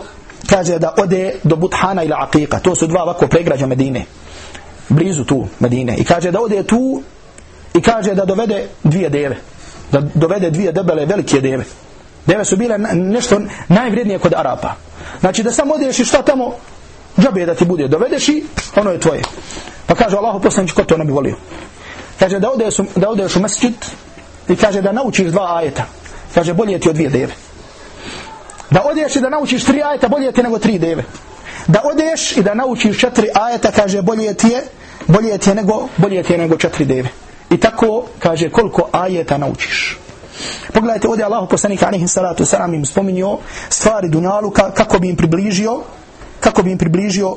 Kaže da ode do Buthana ili Aqiqa. To su dva ovako pregrađa Medine. Blizu tu Medine. I kaže da ode tu i kaže da dovede dvije deve. Da dovede dvije debele velike deve. Deve su bile nešto najvrednije kod Arapa. Znači da samo odeš i šta tamo džabe da ti bude dovedeš i ono je tvoje. Pa kaže Allahu poslanić ko to ne bi volio? Kaže da odeš, da odeš u mesčit i kaže da naučiš dva ajeta. Kaže bolje ti od dvije deve. Da odeš i da naučiš tri ajeta bolje ti nego tri deve. Da odeš i da naučiš četiri ajeta kaže bolje ti je bolje ti je nego bolje ti je nego četiri deve. I tako kaže koliko ajeta naučiš? Pogledajte ovdje Allahu poslanik alejhi salatu selam im spominjao stvari dunjaluka kako bi im približio kako bi im približio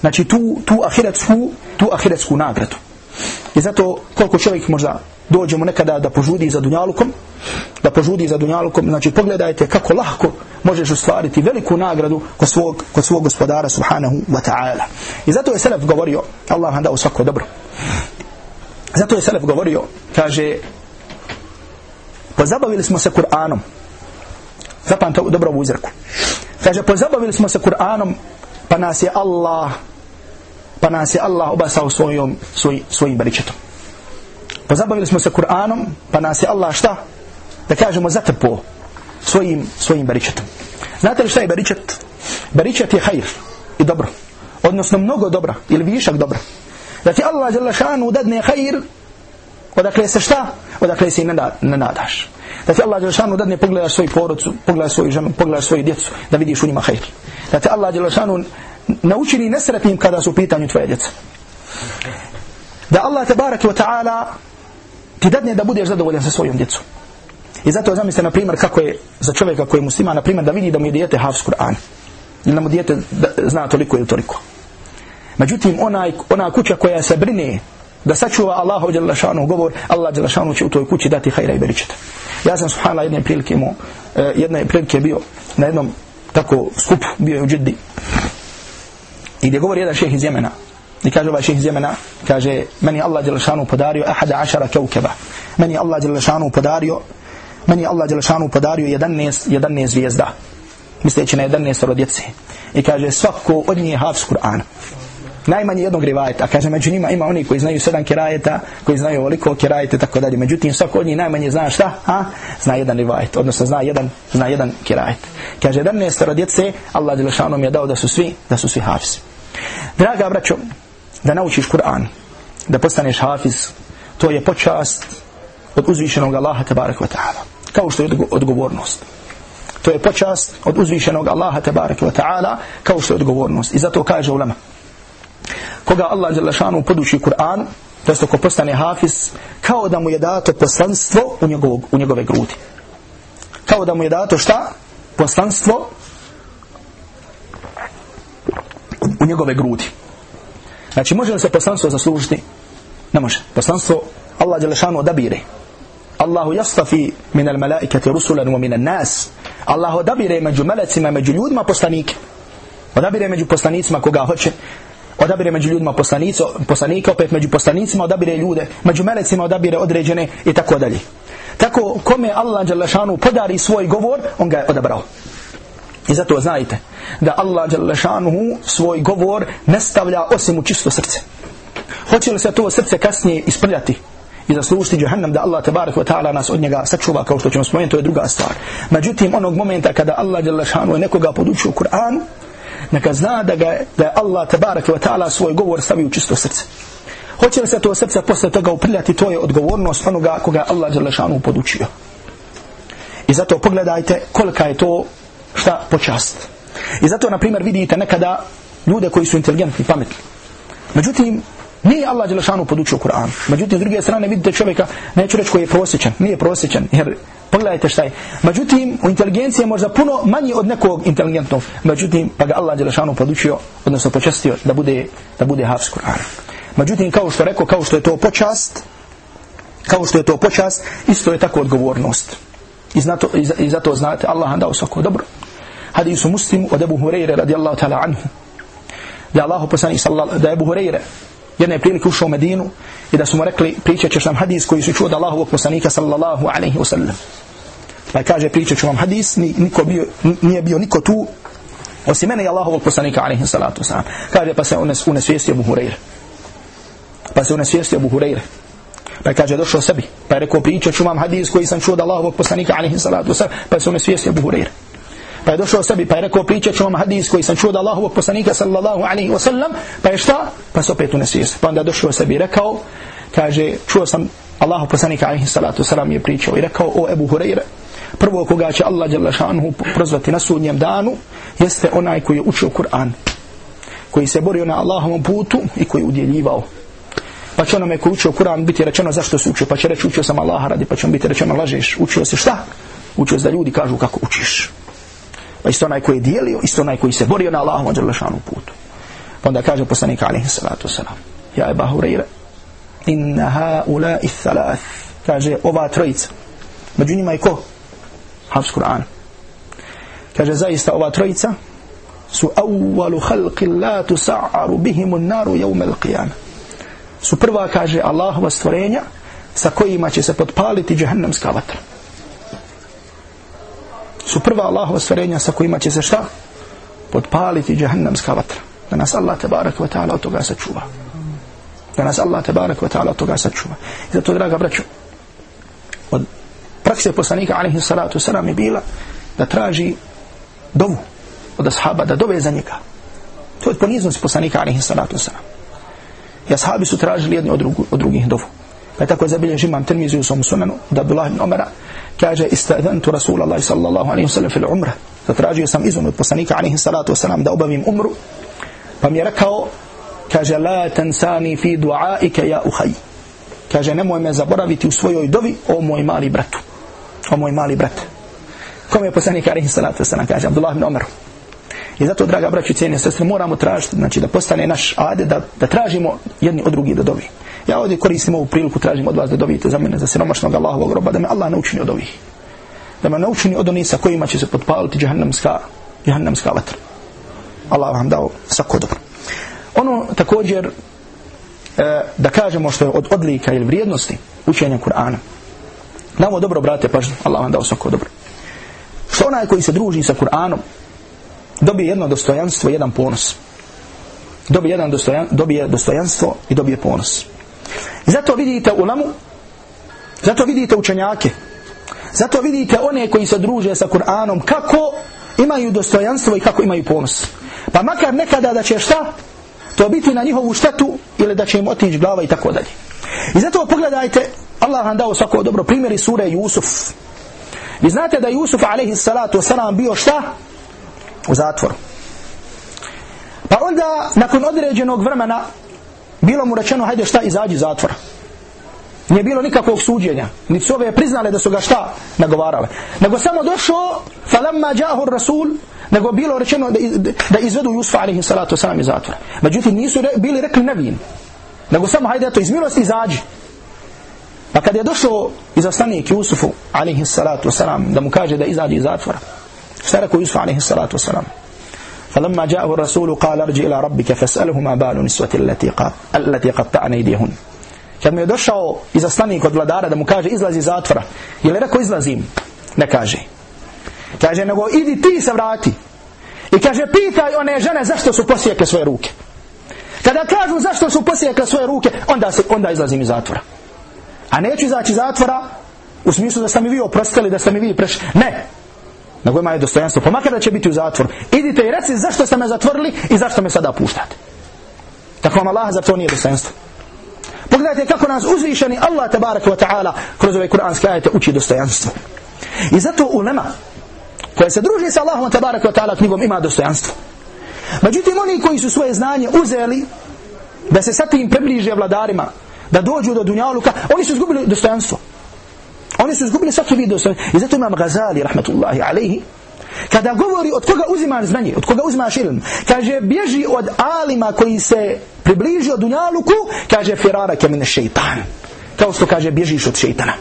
znači tu, tu ahiretsku tu ahiretsku nagradu. I zato koliko čovjek možda dođemo nekada da požudi za dunjalukom da požudi za dunjalukom znači pogledajte kako lahko možeš ostvariti veliku nagradu kod svog, kod svog gospodara subhanahu wa ta'ala. I zato je Selef govorio Allah vam dao svako dobro. Zato je Selef govorio kaže pozabavili smo se Kur'anom. Zapamte dobro ovu izraku Kaže, pozabavili smo se Kur'anom, pa nas je Allah, pa nas je Allah obasao svojom, svoj, svojim beričetom. Pozabavili smo se Kur'anom, pa nas je Allah šta? Da kažemo zatrpo svojim, svojim beričetom. Znate li šta je beričet? Beričet je hajr i dobro. Odnosno mnogo dobra ili višak dobra. Da ti Allah žele šanu dadne hajr, odakle se šta? Odakle se i ne, nadaš da ti Allah Đelešanu dadne pogledaš svoju porodcu, pogledaš svoju ženu, pogledaš svoju djecu, da vidiš u njima hajr. Da ti Allah Đelešanu naučini nesretnim kada su u pitanju tvoje djeca. Da Allah te baraki wa ta'ala ti dadne da budeš zadovoljan sa svojom djecom. I zato zamislite, na primjer, kako je za čovjeka koji je muslima, na primjer, da vidi da mu je dijete hafs Kur'an. Ili da mu dijete zna toliko ili toliko. Međutim, onaj, ona kuća koja se brine da sačuva Allahu dželle šanu govor Allah dželle šanu će u toj kući dati hajra i beričeta ja sam subhanallah jedne prilike mu e, jedne prilike bio na jednom tako skupu bio je u Džiddi. I gdje govori jedan šeheh iz Jemena. I kaže ovaj šeheh iz Jemena kaže meni Allah dželle šanu podario ahada ašara kaukaba meni Allah dželle šanu podario meni Allah dželle šanu podario 11 11 zvijezda misleći na 11 rodjece i kaže svako od njih hafs Kur'ana. Najmanje jednog rivajeta. A kaže, među njima ima oni koji znaju sedam kirajeta, koji znaju ovoliko kirajeta, tako dalje. Međutim, svako od njih najmanje zna šta? A? Zna jedan rivajet. Odnosno, zna jedan, zna jedan kirajet. Kaže, 11 djece, Allah Đelešanom je dao da su svi, da su svi hafiz. Draga braćo, da naučiš Kur'an, da postaneš hafiz, to je počast od uzvišenog Allaha tabarak wa ta'ala. Kao što je odgovornost. To je počast od uzvišenog Allaha tabarak wa ta'ala, kao što je odgovornost. I zato kaže ulema. Koga Allah Đelešanu šanu poduči Kur'an, to jest ko postane hafiz, kao da mu je dato poslanstvo u, njegov, u njegove grudi. Kao da mu je dato šta? Poslanstvo u njegove grudi. Znači, može li se poslanstvo zaslužiti? Ne može. Poslanstvo Allah Đelešanu odabire. Allahu jastafi min al malaikati rusulan wa min al nas. Allah odabire među melecima, među ljudima poslanike. Odabire među poslanicima koga hoće. Odabire među ljudima poslanico, poslanika, opet među poslanicima odabire ljude, među melecima odabire određene i tako dalje. Tako kome Allah Đalešanu podari svoj govor, on ga je odabrao. I zato znajte da Allah Đalešanu svoj govor ne stavlja osim u čisto srce. Hoće li se to srce kasnije isprljati i zaslužiti džahannam da Allah tabarak wa ta'ala nas od njega sačuva kao što ćemo spomenuti, to je druga stvar. Međutim, onog momenta kada Allah Đelešanuhu nekoga podučio u Kur'an, neka zna da, ga, da je Allah tabarak wa ta'ala svoj govor stavio u čisto srce. Hoće li se to srce posle toga uprljati, to je odgovornost onoga koga Allah Đelešanu podučio. I zato pogledajte kolika je to šta počast. I zato, na primjer, vidite nekada ljude koji su inteligentni, pametni. Međutim, nije Allah Đelešanu podučio Kur'an. Međutim, s druge strane, vidite čovjeka, neću reći koji je prosječan, nije prosječan, jer pogledajte šta je. Međutim, u inteligenciji je možda puno manji od nekog inteligentnog. Međutim, pa ga Allah Đelešanu podučio, odnosno počestio da bude, da bude hafs Kur'an. Međutim, kao što rekao, kao što je to počast, kao što je to počast, isto je tako odgovornost. I, znato, i zato znate, Allah vam dao svako dobro hadisu muslimu od Ebu Hureyre radijallahu ta'ala anhu da Allah poslani sallallahu da Ebu Hureyre jedne prilike ušao u Medinu i da su mu rekli pričat ćeš nam hadis koji su čuo od Allahovog poslanika sallallahu alaihi wa sallam pa kaže pričat ću vam hadis niko bio, nije bio niko tu osim mene i Allahovog poslanika alaihi salatu wasalam kaže pa se unes, unesvijestio Abu Hureyre pa se unesvijestio Abu Hureyre pa kaže došao sebi. Pa je rekao pričat ću vam hadis koji sam čuo od Allahovog poslanika alaihi salatu wasalam pa se unesvijestio Abu Hureyre pa je došao sebi, pa je rekao pričat ću vam hadis koji sam čuo od Allahovog poslanika sallallahu alaihi wa sallam, pa je šta? Pa se opet unesvijest. Pa onda došao sebi i rekao, kaže, čuo sam Allahov poslanika alaihi salatu sallam je pričao i rekao, o Ebu Hureyre, prvo koga će Allah jalla šanuhu prozvati na sudnjem danu, jeste onaj koji je učio Kur'an, koji se borio na Allahovom putu i koji je udjeljivao. Pa će onome koji učio Kur'an biti rečeno zašto se učio, pa će reći učio sam Allaha radi, pa će on biti rečeno lažeš, učio se šta? Učio se da ljudi kažu kako učiš pa isto onaj koji je dijelio, isto onaj koji se borio na Allahom od Đelešanu putu. Pa onda kaže poslanik alaihi salatu wasalam, ja Eba Hureyre, inna ha ula i thalath, kaže ova trojica, među njima je ko? Hafs Kur'an. Kaže zaista ova trojica su awwalu khalqi la tusa'aru bihimu naru jevme l'qiyana. Su prva, kaže, Allahova stvorenja sa kojima će se potpaliti džahannamska vatra su prva Allahova stvarenja sa kojima će se šta? Podpaliti džahannamska vatra. Da nas Allah tabarak wa ta'ala od toga sačuva. Da nas Allah tabarak wa ta'ala od toga sačuva. I zato, draga braću, od prakse poslanika alaihi salatu salam je bila da traži dovu od ashaba, da dove za njega. To je poniznost poslanika alaihi salatu salam. I ashabi su tražili jedni od, drugu, od drugih dovu. Pa je tako zabilježi imam Tirmizi u svom sunanu da Abdullah ibn Omara kaže istadantu Rasulallah sallallahu alaihi wa sallam fil umra. Zatražio sam izun od poslanika alaihi salatu wasalam da obavim umru. Pa mi je rekao, kaže la tansani fi duaike ja uhaj. Kaže nemoj me zaboraviti u svojoj dovi o moj mali bratu. O moj mali brat. Kome je poslanik alaihi salatu wasalam kaže Abdullah ibn Umar I zato, draga braći i cijene sestre, moramo tražiti, znači da postane naš ade, da, da tražimo jedni od drugih da dobijemo. Ja ovdje koristim ovu priliku, tražim od vas da dovijete za mene, za siromašnog Allahovog roba, da me Allah naučini od ovih. Da me naučini od onih sa kojima će se potpaliti džahannamska, džahannamska vatra. Allah vam dao svako dobro. Ono također, e, da kažemo što je od odlika ili vrijednosti učenja Kur'ana. Damo dobro, brate, pažnju. Allah vam dao svako dobro. Što onaj koji se druži sa Kur'anom, dobije jedno dostojanstvo, jedan ponos. dobije, jedan dostojan, dobije dostojanstvo i dobije ponos. Zato vidite u zato vidite učenjake, zato vidite one koji se druže sa Kur'anom, kako imaju dostojanstvo i kako imaju ponos. Pa makar nekada da će šta, to biti na njihovu štetu ili da će im otići glava i tako dalje. I zato pogledajte, Allah vam dao svako dobro primjeri sure Jusuf. Vi znate da Jusuf alaihi salatu wasalam bio šta? U zatvoru. Pa onda, nakon određenog vremena, bilo mu rečeno, hajde šta, izađi zatvora. Nije bilo nikakvog suđenja. Ni su ove priznale da su ga šta nagovarale. Nego samo došao, falamma džahur rasul, nego bilo rečeno da, da izvedu Jusufa alaihi salatu wasalam iz zatvora. Međutim, nisu re, bili rekli nevin. Nego samo, hajde, eto, iz milosti izađi. Pa kad je došao izaslanik Jusufu, alaihi salatu wasalam, da mu kaže da izađi iz zatvora. Šta rekao Jusuf, alaihi salatu wasalam? فلما جاءه الرسول قال ارجع إلى ربك فاسأله ما بال نسوة التي قط التي قطعن أيديهن kad mu je došao izaslanik od vladara da mu kaže izlazi iz zatvora je li rekao izlazim ne kaže kaže nego idi ti se vrati i kaže pitaj one žene zašto su posijekle svoje ruke kada kažu zašto su posijekle svoje ruke onda, se, onda izlazim iz zatvora a neću izaći iz zatvora u smislu da ste mi vi oprostili da ste mi vi prešli ne nego imaju dostojanstvo, pa makar da će biti u zatvoru. Idite i reci zašto ste me zatvorili i zašto me sada puštate. Tako vam Allah, zar to nije dostojanstvo? Pogledajte kako nas uzvišeni Allah tabaraka wa ta'ala kroz ove kuranske ajete uči dostojanstvo. I zato ulema koja se druži sa Allahom tabaraka wa ta'ala knjigom ima dostojanstvo. Međutim, oni koji su svoje znanje uzeli da se sa tim približe vladarima, da dođu do dunjaluka, oni su izgubili dostojanstvo. Oni su izgubili svaki vid dostojanstva. I zato imam Gazali, rahmatullahi alaihi, kada govori od koga uzima znanje, od koga uzima ilm, kaže bježi od alima koji se približio dunjaluku, kaže firara kemine šeitan. Kao što kaže bježiš od šeitana.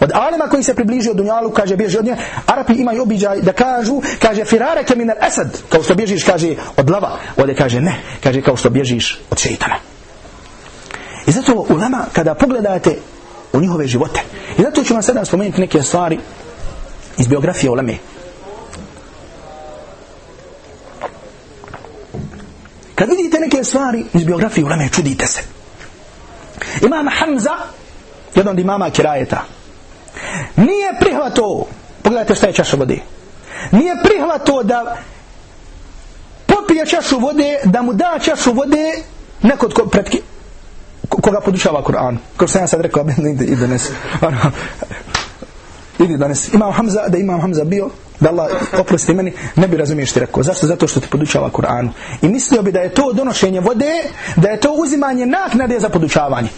Od alima koji se približio dunjalu, kaže bježi od nje, Arapi imaju obiđaj da kažu, kaže firara kemine esad, kao što bježiš, kaže od lava, ovdje kaže ne, kaže kao što bježiš od šeitana. I zato ulema, kada pogledate u njihove živote. I zato ću vam sada spomenuti neke stvari iz biografije uleme. Kad vidite neke stvari iz biografije uleme, čudite se. Imam Hamza, jedan od imama kirajeta, nije prihvatao, pogledajte šta je čaša vode, nije prihvatao da popije čašu vode, da mu da čašu vode neko pred, koga podučava Kur'an. Kao sam ja sad rekao, ide i dones. Idi danas. Imam Hamza, da imam Hamza bio, da Allah oprosti meni, ne bi razumiješ ti rekao. Zašto? Zato što ti podučava Kur'an. I mislio bi da je to donošenje vode, da je to uzimanje naknade za podučavanje.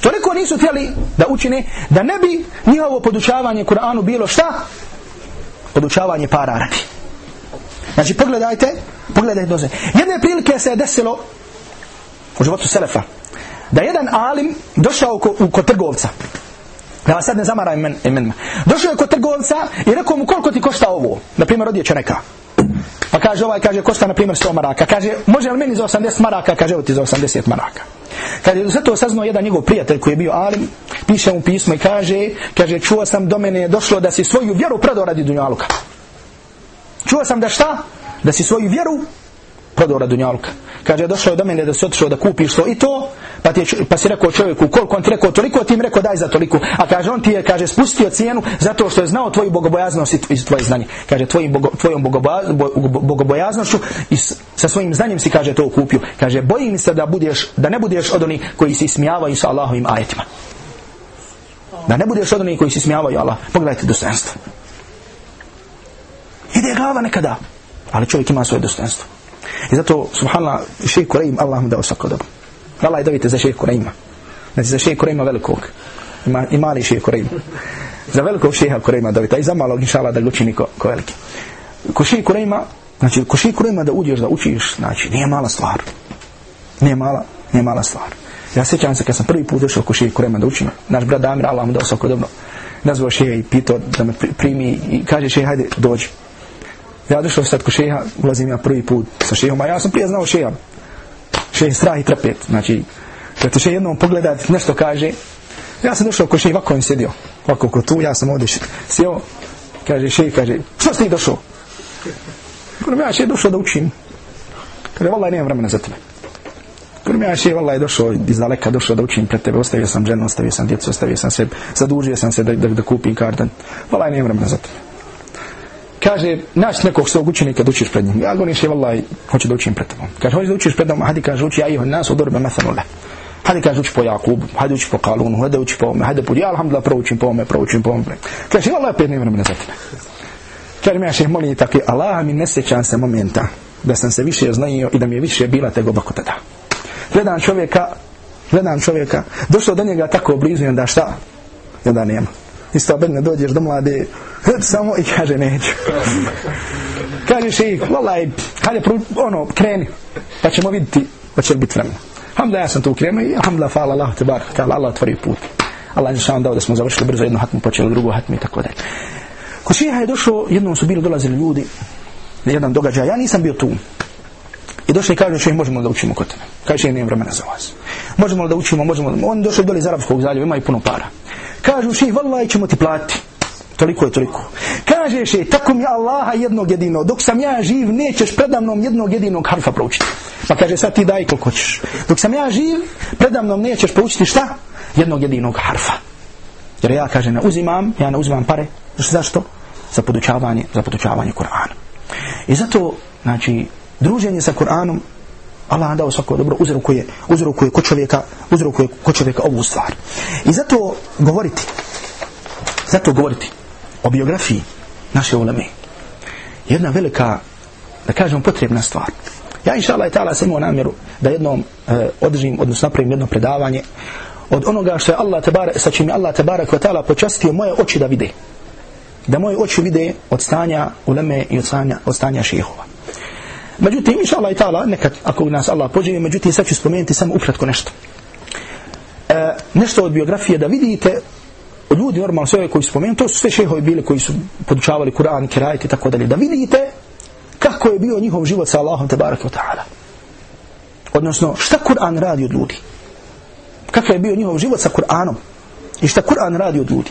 Toliko nisu htjeli da učine, da ne bi njihovo podučavanje Kur'anu bilo šta? Podučavanje para radi. Znači, pogledajte, pogledajte doze. Jedne prilike se je desilo u životu Selefa. Da jedan alim došao ko, u, kod trgovca. Da vas sad ne zamaram imen, imenima. Došao je kod trgovca i rekao mu koliko ti košta ovo. Na primjer, odjeća neka. Pa kaže ovaj, kaže, košta na primjer 100 maraka. Kaže, može li meni za 80 maraka? Kaže, evo ti za 80 maraka. Kad je sve to saznao jedan njegov prijatelj koji je bio alim, piše mu pismo i kaže, kaže, čuo sam do mene došlo da si svoju vjeru predao radi dunjaluka. Čuo sam da šta? Da si svoju vjeru prodora dunjalka. kaže došao je do mene da si otišao da kupiš to i to pa, ti je, pa si rekao čovjeku koliko on ti rekao toliko ti im rekao daj za toliko a kaže on ti je kaže spustio cijenu zato što je znao tvoju bogobojaznost i tvoje znanje. Kaže tvojim bogo, tvojom bogobojaznošću i sa svojim znanjem si kaže to kupio. Kaže bojim se da budeš da ne budeš od onih koji se smijavaju sa Allahovim ajetima. Da ne budeš od onih koji se smijavaju Allah. Pogledajte dostojanstvo. Ide glava nekada ali čovjek ima svoje dostojanstvo. I zato, subhanallah, šeik Kureim, Allah mu dao svako dobro. Allah je dovite za šeik Kureima. Znači za šeik Kureima velikog. Ima, i mali šeik Kureim. Za velikog šeha Kureima dovite. I za malog, inša Allah, da ga učini ko, ko veliki. Ko šeik Kureima, znači, ko šeik Kureima da uđeš, da učiš, znači, nije mala stvar. Nije mala, nije mala stvar. Ja sjećam se kad sam prvi put došao ko šeik Kureima da učim. Naš brat Damir, Allah mu dao svako dobro. Nazvao šeha i pitao da me primi i kaže šeha, hajde, dođi. Ja došao sad ko šeha, ulazim ja prvi put sa šehom, a ja sam prije znao šeha. Šeha je strah i trepet, znači, kad te še jednom pogledat, nešto kaže, ja sam došao ko šeha, ovako on sjedio, ovako ko tu, ja sam ovdje sjeo, kaže šeha, kaže, što si ti došao? Govorim, ja še došao da učim. Kaže, vallaj, nemam vremena za tebe. Kaže, ja še, vallaj, došao iz daleka, došao da učim pred tebe, ostavio sam ženu, ostavio sam djecu, ostavio sam se, zadužio sam se da, da, da kupim kardan. Vallaj, nemam vremena za tebe. Kaže, naš nekog svog učenika da učiš pred njim. Ja go niše, vallaj, hoću da učim pred tobom. Kaže, hoćeš da učiš pred tobom, hadi kaže, uči, ja ihon nas, odorbe methanule. Hadi kaže, uči po Jakubu, hadi uči po Kalunu, hadi uči po ome, hadi po, ja, alhamdulillah, proučim po ome, proučim po ome. Kaže, vallaj, pet nemam vremena za tebe. Kaže mi ja šeh molim tako, Allah mi ne sjećam se momenta da sam se više znao i da mi je više bila tego bako tada. Gledam čovjeka, gledam čovjeka, došlo do njega tako blizu i onda šta? I onda nema. Isto bedne dođeš do mlade, samo i kaže neću. kaže šeh, vallaj, hajde ono, kreni, pa ćemo vidjeti, pa će biti vremena. Hamda ja sam tu krenuo i hamda hvala Allah te bar, kada Allah otvori put. Allah je sam dao da smo završili brzo jednu hatmu, počeli drugu hatmu i tako dalje. Ko šeha je došao, jednom su bili dolazili ljudi na jedan događaj, ja nisam bio tu. I došli i kažu, šeha, možemo da učimo kod tebe. Kaže, šeha, vremena za vas. Možemo da učimo, možemo da... On došao dole iz Arabskog zaljeva, imaju puno para. Kažu, še vallaj ćemo ti platiti. Toliko je toliko. Kaže še, tako mi Allaha jednog jedino, dok sam ja živ, nećeš predamnom jednog jedinog harfa proučiti. Pa kaže, sad ti daj koliko ćeš. Dok sam ja živ, predamnom nećeš proučiti šta? Jednog jedinog harfa. Jer ja, kaže, ne uzimam, ja ne uzimam pare. Zašto? Za podučavanje, za podučavanje Kur'ana. I zato, znači, druženje sa Kur'anom, Allah dao svako dobro, uzrokuje, uzrokuje ko čovjeka, uzrokuje ko čovjeka ovu stvar. I zato govoriti, zato govoriti o biografiji naše uleme, jedna velika, da kažem, potrebna stvar. Ja, inša Allah, ta'ala, sam imao namjeru da jednom e, održim, odnosno napravim jedno predavanje od onoga što je Allah tebara, sa čim je Allah tebara koja ta'ala počastio moje oči da vide. Da moje oči vide od stanja uleme i od stanja, od stanja šehova. Međutim, inša Allah i ta'ala, nekad ako nas Allah pođevi, međutim, sad ću spomenuti samo ukratko nešto. E, nešto od biografije da vidite ljudi normalno sve koji spomenu, to su sve šehovi bili koji su podučavali Kur'an, Kirajt i tako dalje. Da vidite kako je bio njihov život sa Allahom tebara kao ta'ala. Odnosno, šta Kur'an radi od ljudi? kakav je bio njihov život sa Kur'anom i šta Kur'an radi od ljudi.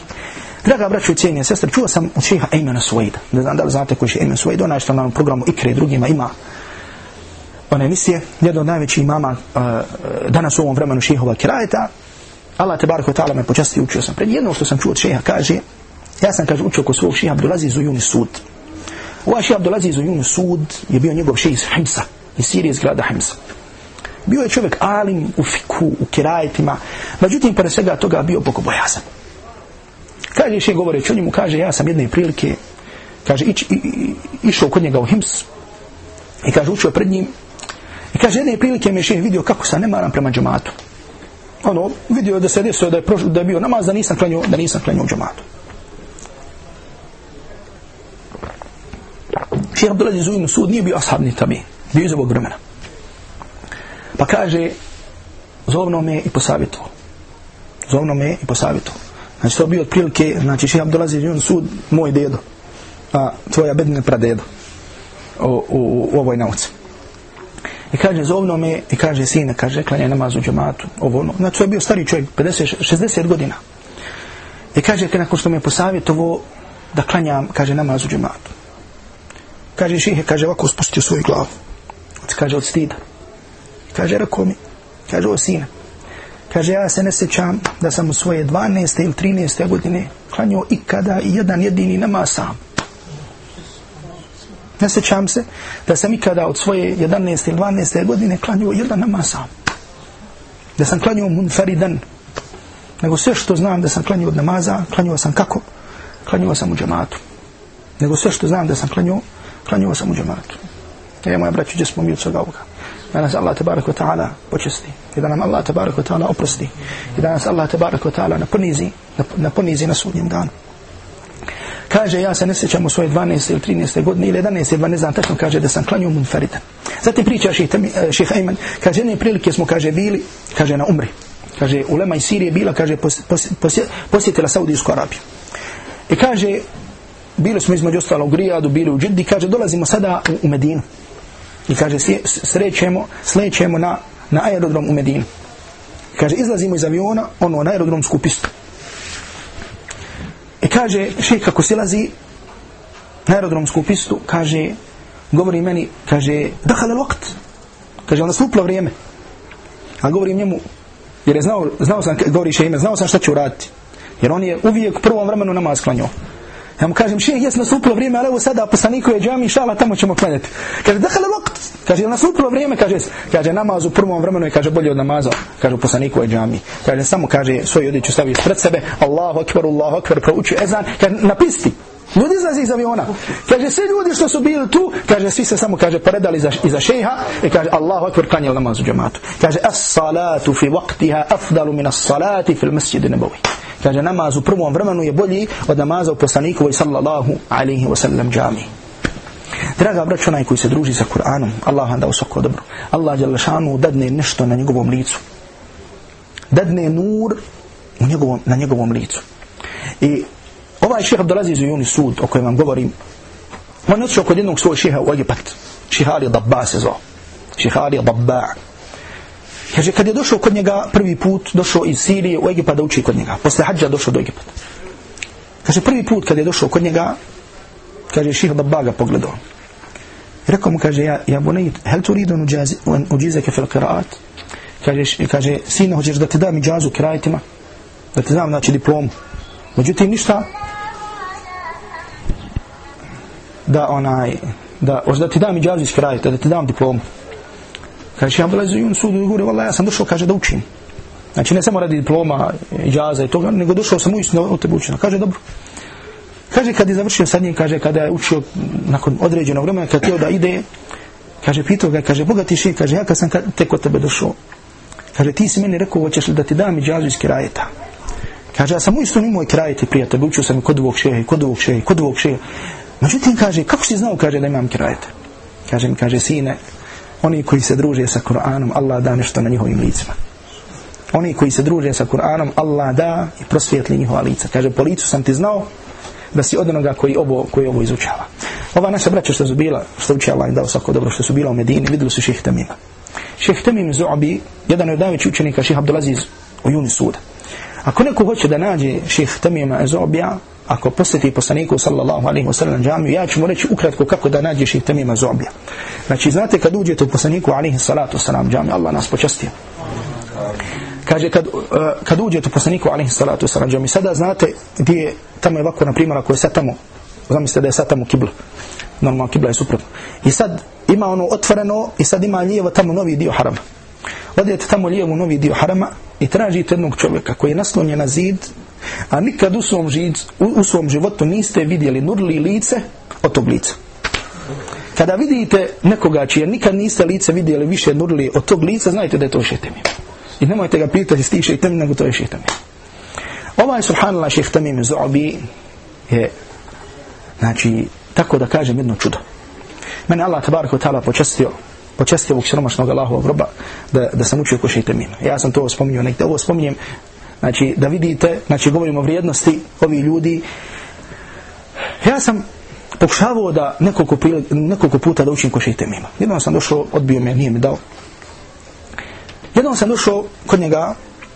Draga braćo i cijenije sestre, čuo sam od šeha Ejmena Suwaida. Ne znam da li znate koji je Ejmen Suwaida, onaj što na programu Ikre i drugima ima one emisije, jedan od najvećih imama uh, danas u ovom vremenu šehova kirajeta. Allah te barako ta'ala me počasti učio sam. Pred jedno što sam čuo od šeha kaže, ja sam kaže učio kod svog šeha Abdulaziz Ujuni Sud. Ovaj šeha Abdulaziz Ujuni Sud je bio njegov šeha iz Himsa, iz Sirije iz grada Himsa. Bio je čovjek alim u fiku, u kirajetima, međutim, pored svega toga bio bogobojazan. Kaže še govoreći o njemu, kaže, ja sam jedne prilike, kaže, ić, i, i, išao kod njega u Hims, i kaže, učio pred njim, i kaže, jedne prilike me še vidio kako sam nemaran prema džamatu. Ono, vidio da se desio da je, prošlo, da je bio namaz, da nisam klanio, da nisam klanio u džamatu. Šeha Abdulaziz Ujnu sud nije bio ashabni tabi, bio iz ovog vremena. Pa kaže, zovno me i posavito. Zovno me i posavito. Znači, to bi otprilike, znači, še dolazi njun sud, moj dedo, a tvoja bedne pradedo u, u, u ovoj nauci. I kaže, zovno me i kaže, sine, kaže, klanje namaz u džematu, ovo ono. Znači, to je bio stari čovjek, 50, 60 godina. I kaže, nakon što me posavjetovo, da klanjam, kaže, namaz u džematu. Kaže, šihe, kaže, ovako spustio svoju glavu. Kaže, od stida. Kaže, rekao mi, kaže, o sine, kaže, ja se ne sećam da sam u svoje 12. ili 13. godine klanio ikada i jedan jedini nama sam. Ne sećam se da sam ikada od svoje 11. ili 12. godine klanio jedan nama sam. Da sam klanio munfaridan. Nego sve što znam da sam klanio od namaza, klanio sam kako? Klanio sam u džematu. Nego sve što znam da sam klanio, klanio sam u džematu. Ja moja braću, gdje smo mi od svega ovoga? Da nas Allah tabarak wa ta'ala počesti i da nam Allah tabarak wa ta'ala oprosti i da nas Allah tabarak wa ta'ala naponizi na na sudnjem danu kaže ja se ne sjećam u svoje 12. ili 13. godine ili 11. ili ne znam tačno kaže da sam klanio munfaridan zatim priča ših e, Ayman kaže jedne prilike smo kaže bili kaže na umri kaže ulema iz Sirije bila kaže posjetila Saudijsku Arabiju i kaže bili smo između ostalo u Grijadu bili u Džiddi kaže dolazimo sada u, u Medinu I kaže, srećemo, slećemo na, na aerodrom u Medinu. Kaže, izlazimo iz aviona, ono, na aerodromsku pistu. I kaže, še kako silazi na aerodromsku pistu, kaže, govori meni, kaže, dahale lokt, Kaže, onda sluplo vrijeme. A govorim njemu, jer je znao, znao sam, govori še ime, znao sam šta ću uraditi. Jer on je uvijek u prvom vremenu namaz klanjao. Ja mu kažem, šeh, jes nasupilo vrijeme, ali evo sada poslaniku je džami, šala, tamo ćemo klanjati. Kaže, dahala vakt. Kaže, nasupilo vrijeme, kaže, kaže, namaz u prvom vremenu je, kaže, bolje od namaza. Kaže, poslaniku je džami. Kaže, samo, kaže, svoju odjeću stavi ispred sebe, Allahu akbar, Allahu akbar, prouči ezan, kaže, napisti. Ljudi izlazi iz aviona. Kaže, svi ljudi što su bili tu, kaže, svi se samo, kaže, poredali iza, iza šeha i kaže, Allahu akbar, klanjali namaz u džamatu. Kaže, as salatu fi vaktiha afdalu min as salati fil masjidi nebavi kaže namaz u prvom vremenu je bolji od namaza u poslanikovoj sallallahu alaihi wa sallam džami. Draga braćo, onaj koji se druži sa Kur'anom, Allah vam dao svako dobro. Allah je lašanu dadne nešto na njegovom licu. Dadne nur u njegovom, na njegovom licu. I ovaj šeha Abdelaziz u Juni sud o kojem vam govorim, on je otišao kod jednog svoj šeha u Egipat. Šehali Dabba se zvao. Šehali Dabba. Kaže, kad je došao kod njega prvi put, došao iz Sirije u Egipat da uči kod njega. Posle hađa došao do Egipata. Kaže, prvi put kad je došao kod njega, kaže, ših da baga pogledao. Rekao mu, kaže, ja, ja bunajit, hel tu ridu uđizake fil kiraat? Kaže, kaže, sine, hoćeš da ti dam iđazu kirajitima? Da ti znam, znači, diplomu. Međutim, ništa, da onaj, da, hoćeš da ti dam iđazu iz kirajita, da ti dam diplomu. Kaže, ja bila izujun sudu i govori, ja sam došao, kaže, da učim. Znači, ne samo radi diploma, džaza i toga, nego došao sam uistinu od tebe učinu. Kaže, dobro. Kaže, kad je završio sad njim, kaže, kada je učio nakon određenog vremena, kad je da ide, kaže, pitao ga, kaže, Boga ti še, kaže, ja kad sam tek od tebe došao, kaže, ti si meni rekao, hoćeš li da ti dam i džazu iz kirajeta. Kaže, ja sam uistinu imao i kirajeti prijatelj, učio sam i kod ovog šeha, kod ovog šeha, kod ovog šeha. Međutim, kaže, kako si znao, kaže, da imam kirajete? Kaže mi, kaže, sine, oni koji se druže sa Kur'anom, Allah da nešto na njihovim licima. Oni koji se druže sa Kur'anom, Allah da i prosvjetli njihova lica. Kaže, po licu sam ti znao da si od onoga koji ovo, koji ovo izučava. Ova naša braća što su bila, što uči Allah im dao svako dobro, što su bila u Medini, vidjeli su šeheh Tamima. Šeheh Tamim Zu'bi, jedan od najvećih učenika šeheh Abdulaziz u Juni suda. Ako neko hoće da nađe šeheh Tamima Zu'bija, ako posjeti poslaniku sallallahu alaihi wa sallam džamiju, ja ću mu reći ukratko kako da nađeš i temima zombija. Znači, znate kad uđete u poslaniku alaihi salatu sallam džamiju, Allah nas počastio. Kaže, kad, uh, kad uđete u poslaniku alaihi salatu sallam džamiju, sada znate gdje je, tamo je ovako, na primjer, ako je sad tamo, zamislite da je sad tamo kibla, normalno kibla je suprotno. I sad ima ono otvoreno i sad ima lijevo tamo novi dio harama. Odete tamo lijevo novi dio harama i tražite jednog čovjeka koji je naslonjen na zid A nikad u svom, žic, u, u svom životu niste vidjeli nurli lice od tog lica. Kada vidite nekoga čije nikad niste lice vidjeli više nurli od tog lica, znajte da je to šetemim. I nemojte ga pitati sti šetemim, nego to je šetemim. Ovaj subhanallah šetemim zobi je, znači, tako da kažem jedno čudo. Mene Allah tabaraka ta'ala počestio počestio ovog siromašnog Allahovog roba da, da sam učio ko šeitemim. Ja sam to spominio nekde. Ovo spominjem znači da vidite, znači govorimo o vrijednosti ovih ljudi. Ja sam pokušavao da nekoliko, nekoliko puta da učim ko šeitemima. Jednom sam došao, odbio me, nije mi dao. Jednom sam došao kod njega,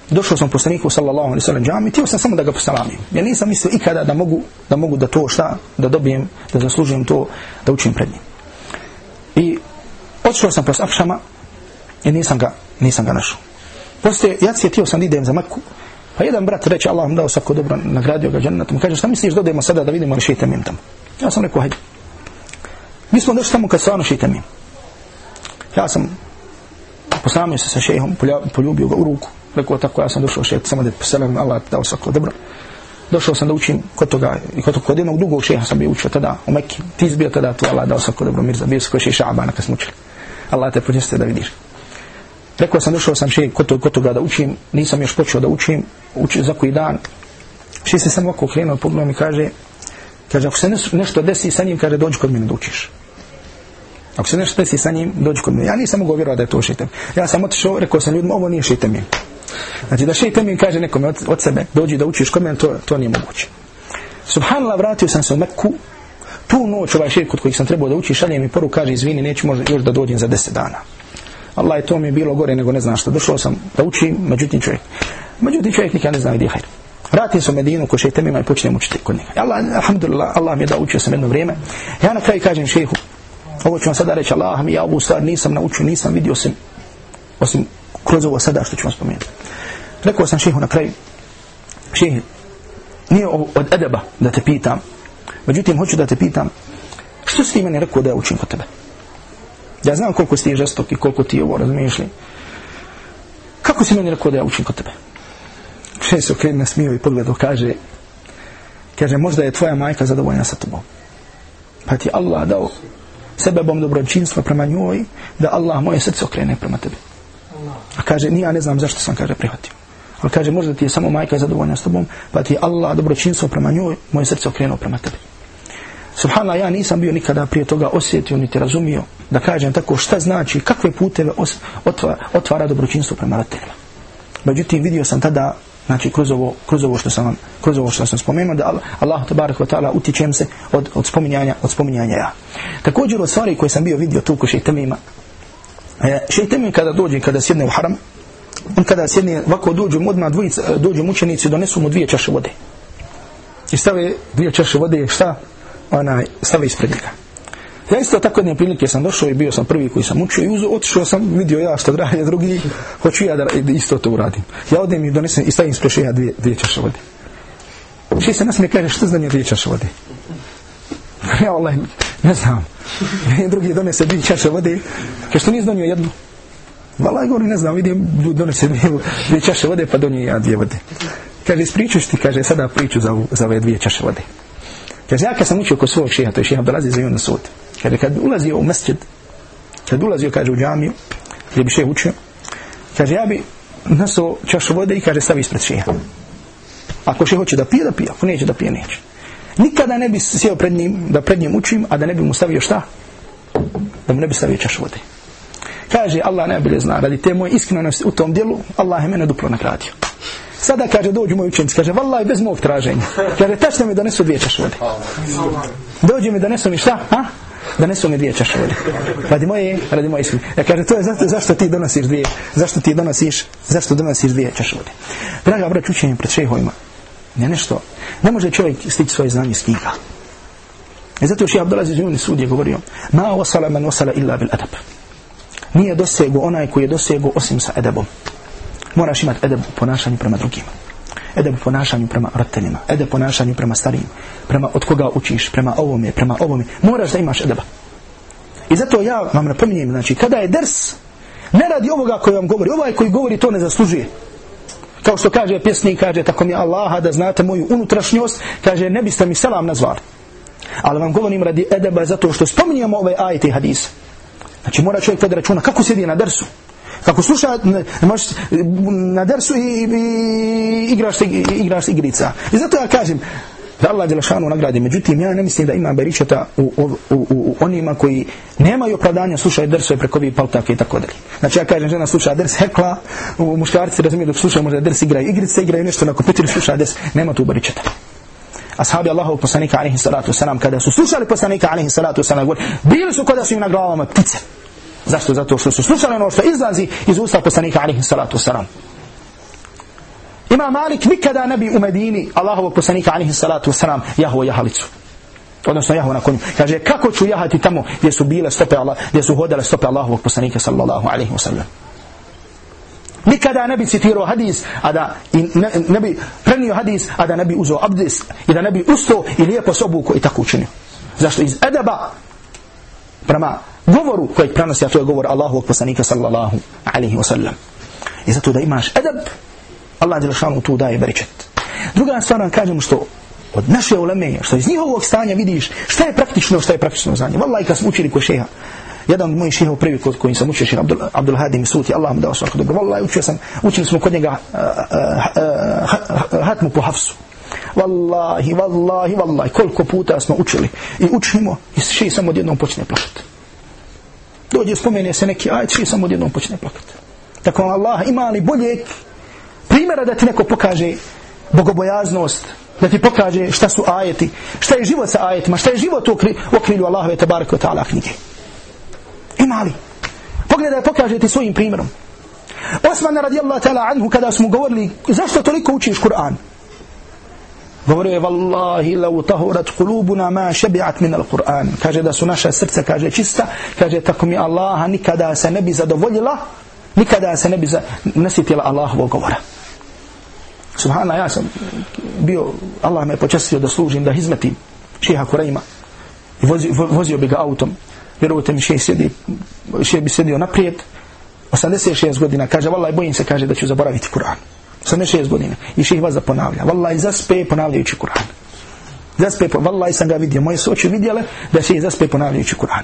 došao sam poslaniku sallallahu alaihi sallam džami, tijelo sam samo da ga posalamim. Ja nisam mislio ikada da mogu da mogu da to šta, da dobijem, da zaslužujem to, da učim pred njim. I odšao sam pos akšama i nisam ga, nisam ga našao. Poslije, ja cijel sam da idem za Meku, Pa jedan brat reče, Allah vam dao svako dobro, nagradio ga džennetom. Kaže, šta misliš, dodajemo sada da vidimo ali šeitemim tamo? Ja sam rekao, hajde. Mi smo došli tamo kad stvarno šeitemim. Ja sam poslamio se sa šejhom, poljubio ga u ruku. Rekao tako, ja sam došao šeit, samo da poselam, Allah dao svako dobro. Došao sam da učim kod toga, i kod, kod jednog drugog šeha sam bio učio tada u Mekki. Ti izbio tada tu, Allah dao svako dobro, Mirza, bio se koji šeha Abana kad smo učili. Allah te počeste da vidiš. Rekao sam, došao sam še kod, kod toga da učim, nisam još počeo da učim, učim za koji dan. Še se samo ovako krenuo, pogledao mi kaže, kaže, ako se nešto desi sa njim, kaže, dođi kod mene da učiš. Ako se nešto desi sa njim, dođi kod mene. Ja nisam mogao vjerovati da je to šeitem. Ja sam otišao, rekao sam ljudima, ovo nije šeitem im. Znači da šeitem im kaže nekome od, od sebe, dođi da učiš kod mene, to, to nije moguće. Subhanallah, vratio sam se u Meku, tu noć ovaj šeit kod kojih sam trebao da uči, šalje mi poru, kaže, izvini, neću možda još da dođem za deset dana. Allah je to mi je bilo gore nego ne znam što. Došao sam da učim, međutim čovjek. Međutim čovjek nikad ne zna gdje je hajr. Vratim se u Medinu ko šeitem ima i počnem učiti kod njega. Allah, alhamdulillah, Allah mi je da učio sam jedno vrijeme. Ja na kraju kažem šehu, Ovo ću vam sada reći, Allah mi ja ovu stvar nisam naučio, nisam vidio osim, osim kroz ovo sada što ću vam spomenuti. Rekao sam šehu na kraju, šehi, nije od edeba da te pitam, međutim hoću da te pitam, što si ti meni rekao da ja učim kod tebe? Ja znam koliko si ti žestok i koliko ti ovo razmišlji. Kako si meni rekao da ja učim kod tebe? Šehe se okrenu na smiju i pogledu kaže, kaže, možda je tvoja majka zadovoljna sa tobom. Pa ti Allah dao sebebom dobročinstva prema njoj, da Allah moje srce okrene prema tebi. A kaže, ni ja ne znam zašto sam, kaže, prihvatio. Ali kaže, možda ti je samo majka zadovoljna s tobom, pa ti Allah dobročinstvo prema njoj, moje srce okrenuo prema tebi. Subhana, ja nisam bio nikada prije toga osjetio, niti razumio, da kažem tako šta znači, kakve puteve otvara, otvara dobročinstvo prema roditeljima. Međutim, vidio sam tada znači kroz ovo, kroz ovo što sam kroz ovo što sam spomenuo da Allah te barek ve taala utičem se od od spominjanja od spominjanja ja. Također od stvari koje sam bio vidio tu kod šejtemima e, kada dođe kada sjedne u haram on kada sjedne ovako dođu mu odmah dvojica dođu mučenici donesu mu dvije čaše vode. I stave dvije čaše vode šta? Onaj stavili ispred njega Ja isto tako jedne prilike sam došao i bio sam prvi koji sam učio i uzo, otišao sam, vidio ja što grade drugi, hoću ja da isto to uradim. Ja odem i donesem i stavim spreš ja dvije, dvije čaše vode. Ši se nas mi kaže, što znanje dvije čaše vode? Ja Allah, ne znam. I drugi donese dvije čaše vode, kaže što nije donio jednu. Vala je govori, ne znam, vidim, donese dvije, dvije čaše vode, pa donio ja dvije vode. Kaže, ispričuš ti, kaže, sada priču za, za ove dvije čaše vode. Kaže, ja kad sam učio kod svog šeha, to je šeha Abdelaziz za Yunus Sud, Kaže, kad ulazio u mesjid, kad ulazio, kaže, u džamiju, gdje bi šeha učio, kaže, ja bi nasao čašu vode i kaže, stavi ispred šeha. Ako še hoće da pije, da pije. Ako neće da pije, neće. Nikada ne bi sjeo pred njim, da pred njim učim, a da ne bi mu stavio šta? Da mu ne bi stavio čašu vode. Kaže, Allah najbolje zna, radi te moje iskrenosti u tom dijelu, Allah je mene duplo nagradio. Sada kaže, dođu moji učenci, kaže, vallaj, bez mog traženja. Kaže, tačno mi donesu dvije čaše vode. Dođu mi donesu mi šta? Ha? donesu mi dvije čaše vode. Radi moje, radi moje iskrene. Ja kaže, to je zato, zašto ti donosiš dvije, zašto ti donosiš, zašto donosiš dvije čaše vode. Draga brać, učenje pred šehojima, ne nešto, ne može čovjek stići svoje znanje s knjiga. E zato još je Abdulaz iz Juni sud je govorio, ma osala man wasala illa bil adab. Nije dosegu onaj koji je dosegu osim sa edabom. Moraš imati edeb u ponašanju prema drugima edeb u ponašanju prema roditeljima, edeb u ponašanju prema starijim, prema od koga učiš, prema ovome, prema ovome. Moraš da imaš edeba. I zato ja vam napominjem, znači, kada je ders, ne radi ovoga koji vam govori, ovaj koji govori to ne zaslužuje. Kao što kaže pjesnik, kaže, tako mi Allaha da znate moju unutrašnjost, kaže, ne biste mi selam nazvali. Ali vam govorim radi edeba zato što spominjamo ove ajte i hadis. Znači, mora čovjek tada računa kako sjedi na dersu. Kako sluša, možeš na dersu i, i igraš, igraš igrica. I zato ja kažem, da Allah Đelešanu nagradi. Međutim, ja ne mislim da ima beričeta u, u, u, u onima koji nemaju opravdanja slušaju dersove preko ovih paltake i tako dalje. Znači ja kažem, žena sluša ders hekla, u muškarci razumije dok sluša možda ders igraju igrice, igraju nešto na kompjuteru, sluša ders, nema tu beričeta. Ashabi Allahu poslanika alaihi salatu wasalam, kada su slušali poslanika alaihi salatu wasalam, bili su kada su im na glavama ptice. Zašto? Zato što su slušali ono što izlazi iz usta poslanika alihi salatu wasalam. Ima Malik nikada ne bi u Medini Allahovog poslanika alihi salatu wasalam jahuo jahalicu. Odnosno jahuo na konju. Kaže kako ću jahati tamo gdje su bile stope Allah, gdje su hodale stope Allahovog poslanika sallallahu alihi wasallam. Nikada ne bi citirao hadis, a da i ne, ne bi prenio hadis, a da ne bi uzeo abdis i da ne bi ustao i lijepo sobu koji tako učinio. Zašto iz edeba prema govoru kojeg prenosi, a to je govor Allahovog poslanika sallallahu alaihi wa sallam. I zato da imaš edab, Allah je lašanu tu daje berečet. Druga stvar vam kažemo što od naše uleme, što iz njihovog stanja vidiš šta je praktično, šta je praktično znanje. Wallahi kad smo učili ko šeha, jedan od mojih šeha prvi kod kojim sam učio šeha Abdul, Abdul Hadim Suti, Allah mu dao svako dobro. Wallahi učio sam, učili smo kod njega uh, uh, uh, hatmu po hafsu. Wallahi, wallahi, wallahi, koliko puta smo učili i učimo i šeha samo odjednom počne plašati dođe spomene se neki ajet, svi samo odjednom počne plakati. Tako Allah ima li bolje primjera da ti neko pokaže bogobojaznost, da ti pokaže šta su ajeti, šta je život sa ajetima, šta je život u okrilju Allahove tabaraka wa ta'ala knjige. Ima li? Pogledaj, pokaže ti svojim primjerom. Osman radijallahu ta'ala anhu kada smo govorili zašto toliko učiš Kur'an? Govorio je, vallahi, la utahurat kulubuna ma šebi'at min al-Qur'an. Kaže da su naša srca, kaže, čista. Kaže, tako mi Allaha nikada se ne bi zadovoljila, nikada se ne bi nasitila Allahovog govora. Subhana, ja sam bio, Allah me počestio da služim, da hizmetim šeha Kurejma. I vozio, vozio bi ga autom. Vjerujte mi, šeha sjedi, šeha bi sjedio naprijed. 86 godina, kaže, vallaj, bojim se, kaže, da ću zaboraviti Kur'an. 86 godina. I ših vas ponavlja. Wallahi zaspe ponavljajući Kur'an. Zaspe, wallahi sam ga vidio. Moje su oči vidjele da ših zaspe ponavljajući Kur'an.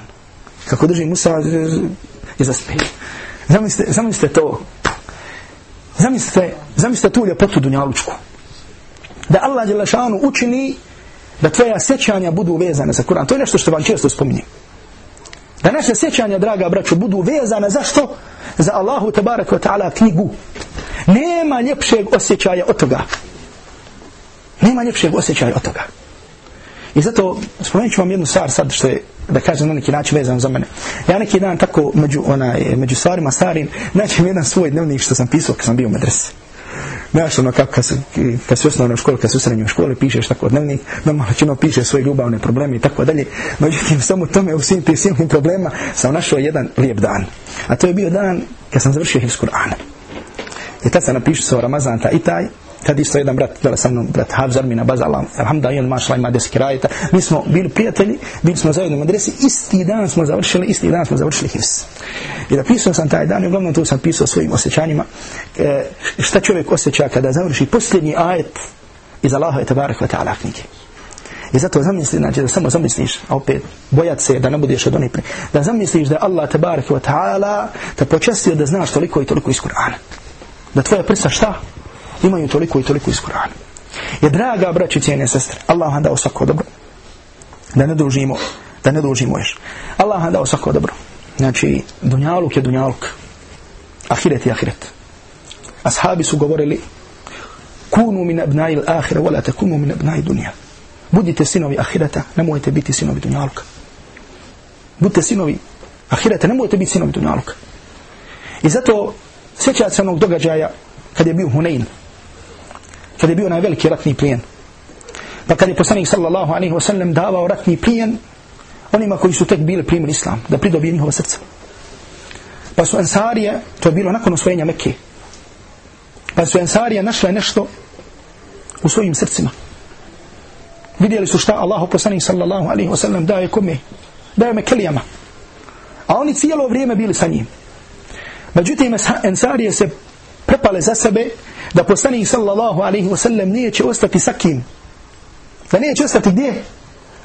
Kako drži Musa, e, je zaspe. Zamislite, zamislite to. Zamislite, zamislite tu ljepotu dunjalučku. Da Allah Đelešanu učini da tvoja sjećanja budu vezane za Kur'an. To je nešto što vam često spominjem. Da naše sjećanja, draga braćo, budu vezane za što? Za Allahu tabarak wa ta'ala knjigu. Nema ljepšeg osjećaja od toga. Nema ljepšeg osjećaja od toga. I zato spomenut ću vam jednu stvar sad što je da kažem na neki način vezan za mene. Ja neki dan tako među, onaj, među stvarima starim naćem jedan svoj dnevnik što sam pisao kad sam bio u medresi. Znaš ono kako kad, kad si osnovno u školi, kad si u srednjoj školi, pišeš tako dnevnik, normalno čino piše svoje ljubavne probleme i tako dalje. Međutim, samo tome u svim tim silnim problema sam našao jedan lijep dan. A to je bio dan kad sam završio Hivs Kur'ana. I tad sam napišao svoj Ramazan ta i taj, tad isto jedan brat, dole sa mnom, brat Havzar, mi na bazala, alhamdulillah, on mašla ima deski rajeta, mi smo bili prijatelji, bili smo zajedno u adresi, isti dan smo završili, isti dan smo završili hivs. I napisao sam taj dan, uglavnom to sam pisao svojim osjećanjima, e, šta čovjek osjeća kada završi posljednji ajet iz Allaha i tabarak wa ta'ala knjige. I zato zamisli, znači da samo zamisliš, a opet bojat se da ne budeš od onih da zamisliš da Allah tabarak wa ta'ala te počestio da znaš toliko i toliko iz Kur'ana. Da tvoja prsa šta? imaju toliko i toliko iz Kur'ana. Je draga braći cijene sestre, Allah vam dao svako dobro. Da ne dužimo, da ne dužimo još. Allah vam dao svako dobro. Znači, dunjaluk je dunjaluk. Ahiret je ahiret. Ashabi su govorili, kunu min abnai l-ahira, wala te kunu min abnai dunja. Budite sinovi ahireta, nemojte biti sinovi dunjaluka. Budite sinovi ahireta, nemojte biti sinovi dunjaluka. I zato sjećate se onog događaja kad je bio Hunayn, kad je bio na veliki ratni plijen. Pa kad je poslanik sallallahu alaihi wa sallam davao ratni plijen onima koji su tek bili primili islam, da pridobije njihova srca. Pa su Ansarije, to je bilo nakon osvojenja Mekke, pa su Ansarije našle nešto u svojim srcima. Vidjeli su šta Allah poslanik sallallahu alaihi wa sallam daje kome? Daje Mekelijama. A oni cijelo vrijeme bili sa njim. Međutim, Ansarije se prepale za sebe da poslanik sallallahu alaihi wa sallam neće ostati sa kim? Da neće ostati gdje?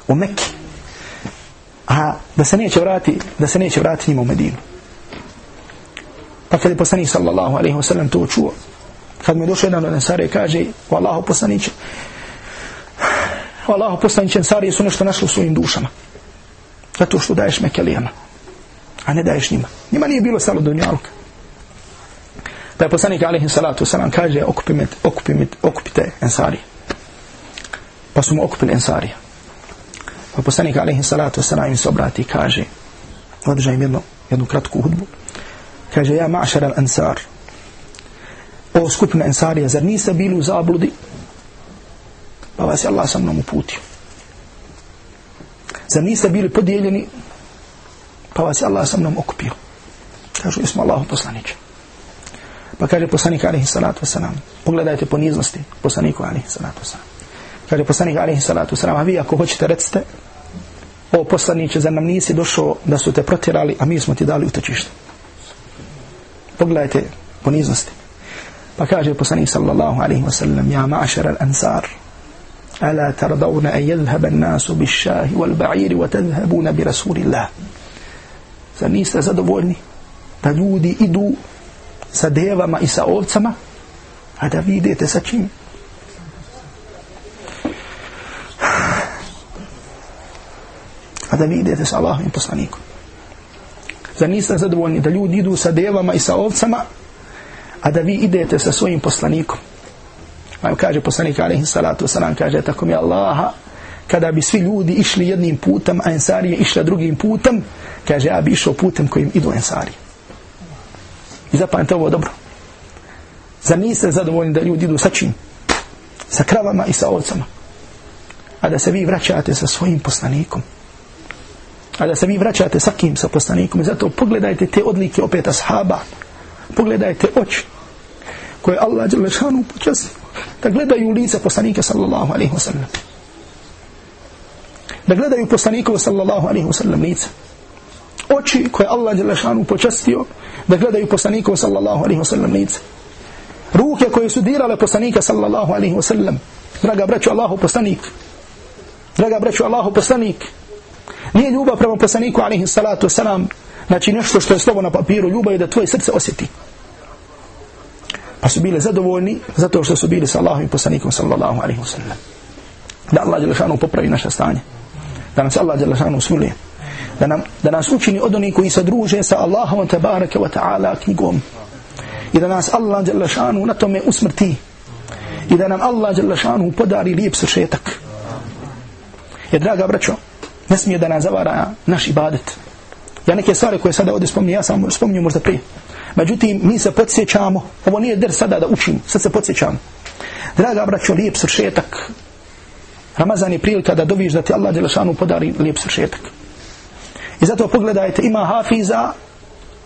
U Mekke. A da se neće vrati, da se neće vrati njima u Medinu. Pa kada je poslanik sallallahu alaihi wa sallam to čuo, kad mi je došao jedan od Ansare kaže, o Allahu poslaniće, o poslaniće, Ansari su nešto našli u svojim dušama. Zato što daješ Mekelijama, a ne daješ njima. Njima nije bilo stalo do njalka. Pa je poslanik alaihi salatu wasalam kaže okupite, okupite, okupite Ansari. Pa su mu okupili Ansarija. Pa poslanik alaihi salatu wasalam im se obrati i kaže održaj im jednu, jednu kratku hudbu. Kaže ja ma'šar al ansar o skupina ansarija, zar niste bili u zabludi pa vas je Allah sa mnom uputio. Zar niste bili podijeljeni pa vas je Allah sa mnom okupio. Kažu, jesmo Allahu poslaniće. Pa kaže poslanik alaihi salatu wasalam, pogledajte poniznosti poslaniku alaihi salatu wasalam. Kaže poslanik alaihi salatu wasalam, a vi ako hoćete recite, o poslaniće, za nam nisi došao da su te protjerali, a mi smo ti dali utočište. Pogledajte poniznosti. Pa kaže poslanik sallallahu alaihi wasallam, ja ma'ašar al-ansar, ألا ترضون أن يذهب الناس بالشاه والبعير وتذهبون برسول الله زنيست zadovoljni da ljudi idu sa devama i sa ovcama, a da vi idete sa čim? A da vi idete sa Allahovim poslanikom. Zar niste zadovoljni da ljudi idu sa devama i sa ovcama, a da vi idete sa svojim poslanikom? Pa kaže poslanik alaihi salatu wasalam, kaže tako mi Allaha, kada bi svi ljudi išli jednim putem, a ensarije išla drugim putem, kaže ja bi išao putem kojim idu ensarije. I zapamite ovo dobro. Zar niste zadovoljni da ljudi idu sa čim? Sa kravama i sa ovcama. a da se vi vraćate sa svojim poslanikom. A da se vi vraćate sa kim? Sa poslanikom. I zato pogledajte te odlike opet ashaba. Pogledajte oči koje Allah Đelešanu počasti. da gledaju lice poslanika sallallahu alaihi wasallam. Da gledaju poslanikovo sallallahu alaihi wasallam lice. Oči koje Allah Đelešanu počastio da gledaju poslanikovo sallallahu alaihi wasallam lice. Ruke koje su dirale poslanika sallallahu alaihi wa sallam. Draga braću Allahu poslanik. Draga braću Allahu poslanik. Nije ljubav prema poslaniku alaihi salatu wasalam. Znači nešto što je slovo na papiru. Ljubav je da tvoje srce osjeti. Pa su bile zadovoljni zato što su bili sa Allahom i poslanikom sallallahu alaihi wasallam. Da Allah Đelešanu popravi naše stanje. Da nas Allah Đelešanu usmilije. Da, nam, da nas učini od onih koji se druže sa Allahom tabaraka wa ta'ala knjigom. I da nas Allah Đelešanu na tome usmrti. I da nam Allah Đelešanu podari lijep sršetak. Jer draga braćo, ne smije da nas zavara naš ibadet. Ja neke stvari koje sada ovdje spominjem, ja sam spomnio možda prije. Međutim, mi se podsjećamo, ovo nije der sada da učim, sad se podsjećamo. Draga braćo, lijep sršetak. Ramazan je prilika da doviš da ti Allah Đelešanu podari lijep sršetak. I zato pogledajte, ima hafiza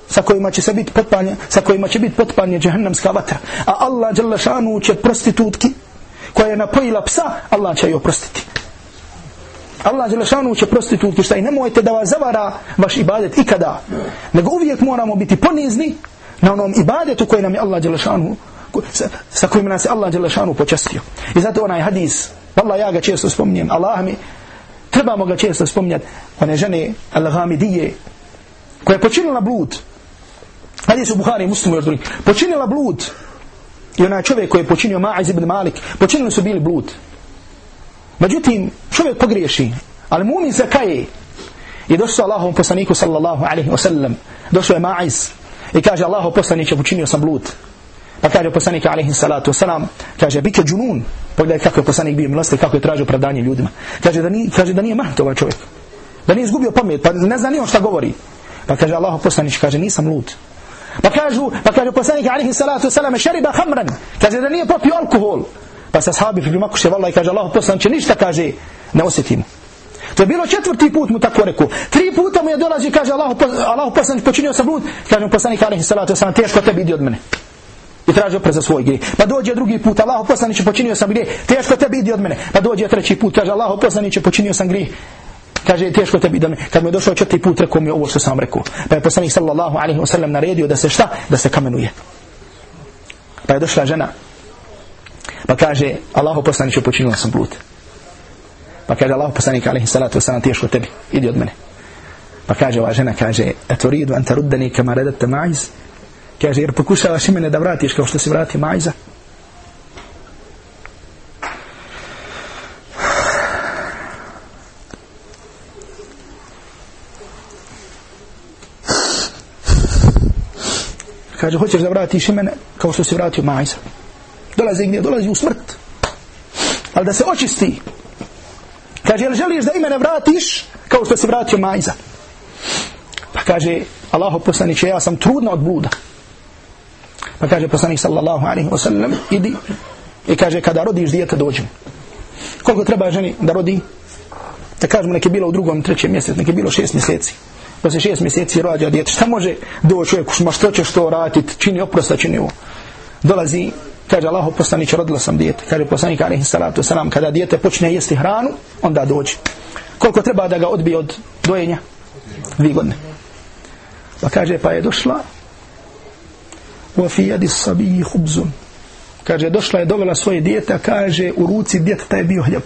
sa kojima će se biti potpanje, sa kojima će biti potpanje džahannamska vatra. A Allah Đelešanu će prostitutki koja je napojila psa, Allah će joj oprostiti. Allah Đelešanu će prostitutki šta i nemojte da vas zavara vaš ibadet ikada. Nego uvijek moramo biti ponizni na onom ibadetu koji nam je Allah Đelešanu sa, sa kojim nas je Allah Đelešanu počastio. I zato onaj hadis, Allah ja ga često spominjem, Allah mi, trebamo ga često spominjati, one žene Al-Ghamidije, koja je počinila blud, hadis u Buhari muslimu još drugim, počinila blud, i onaj čovjek koji je počinio Ma'iz ibn Malik, počinili su bili blud. Međutim, čovjek pogriješi, ali mumin se kaje, i došao Allahom poslaniku sallallahu alaihi wa sallam, došao je Ma'iz, I kaže Allahu poslaniče počinio sam blud. Pa kaže poslanik alejhi salatu vesselam, kaže bike džunun. Pogledaj kako je poslanik bio milostiv, kako je tražio opravdanje ljudima. Kaže da ni kaže da nije mahto ovaj čovjek. Da nije izgubio pamet, pa ne zna ni on šta govori. Pa kaže Allahu poslanice kaže nisam lud. Pa kažu, pa kaže poslanik alejhi salatu vesselam šariba khamran. Kaže da nije popio alkohol. Pa se sahabi primakuše vallahi kaže Allahu poslanče ništa kaže ne osjetimo. To je bilo četvrti put mu tako rekao. Tri puta mu je dolazi kaže Allah, Allah poslanik počinio sam blud. Kaže mu poslanik alaihi salatu sam teško tebi idi od mene. I traži opre za svoj grijeh. Pa dođe drugi put, Allah poslanik počinio sam grijeh. Teško tebi idi od mene. Pa dođe treći put, kaže Allah poslanik počinio sam grijeh. Kaže teško tebi da me kad mu je došao četiri put rekao mi ovo što sam rekao. Pa je poslanik sallallahu alaihi ve sellem naredio da se šta da se kamenuje. Pa je došla žena. Pa kaže Allahu poslaniću počinio sam blud. Pa kaže Allah poslanik alaihi salatu wasalam teško tebi, idi od mene. Pa kaže ova žena, kaže, eto ridu anta ruddani kama redate majz. Kaže, jer pokušavaš i mene da vratiš kao što si vrati majza. Kaže, hoćeš da vratiš i mene kao što si vratio majza. Dolazi gdje? Dolazi u smrt. Ali da se očisti. Kaže, jel želiš da imene vratiš kao što si vratio majza? Pa kaže, Allaho poslaniće, ja sam trudna od bluda. Pa kaže poslanik sallallahu alaihi wa sallam, idi. I kaže, kada rodiš dijete, dođem. Koliko treba ženi da rodi? Da kažemo, nek je bilo u drugom, trećem mjesecu, nek je bilo šest mjeseci. Pa se šest mjeseci rođa dijete. Šta može doći čovjeku, ma što ćeš to raditi, čini oprosta, čini ovo. Dolazi kaže Allahu poslanik rodila sam dijete. Kaže poslanik alejhi salatu selam kada dijete počne jesti hranu onda dođe koliko treba da ga odbije od dojenja? Dvi godine. Pa kaže pa je došla wa fi yadi sabi khubzun. Kaže došla je dovela svoje dijete kaže u ruci djeteta je bio hljeb.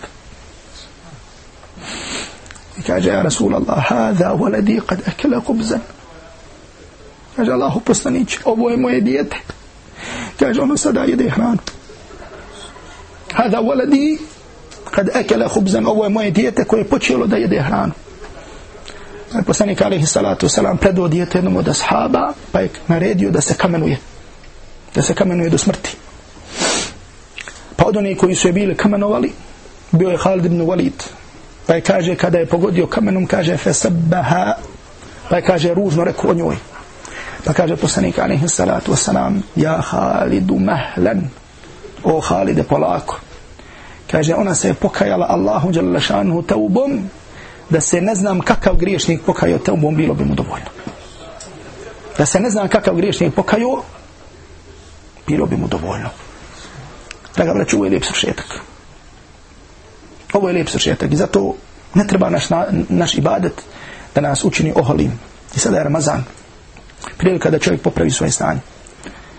I kaže ja rasul Allah hada waladi kad akala kubzan. kaže Allahu poslanić, ovo je moje dijete kaže ono sada jede hranu. Hada waladi kad akala khubzan ovo je moje dijete koje je počelo da jede hranu. Pa je poslanik alaihi salatu salam predao dijete jednom od ashaba pa je naredio da se kamenuje. Da se kamenuje do smrti. Pa od onih koji su je bili kamenovali bio je Khalid ibn Walid. Pa je kaže kada je pogodio kamenom kaže fesabbaha pa je kaže ružno rekao o njoj. Pa kaže poslanik alaihi salatu wasalam, ja Halidu mahlan, o Halide polako. kaže ona se je pokajala Allahu dželle teubom, da se ne znam kakav griješnik pokajao teubom, bilo bi mu dovoljno. Da se ne znam kakav griješnik pokajao bilo bi mu dovoljno. Draga ga ovo je lijep sršetak ovo je lijep sršetak i zato ne treba naš, naš ibadet da nas učini oholim. I sada je Ramazan prilika da čovjek popravi svoje stanje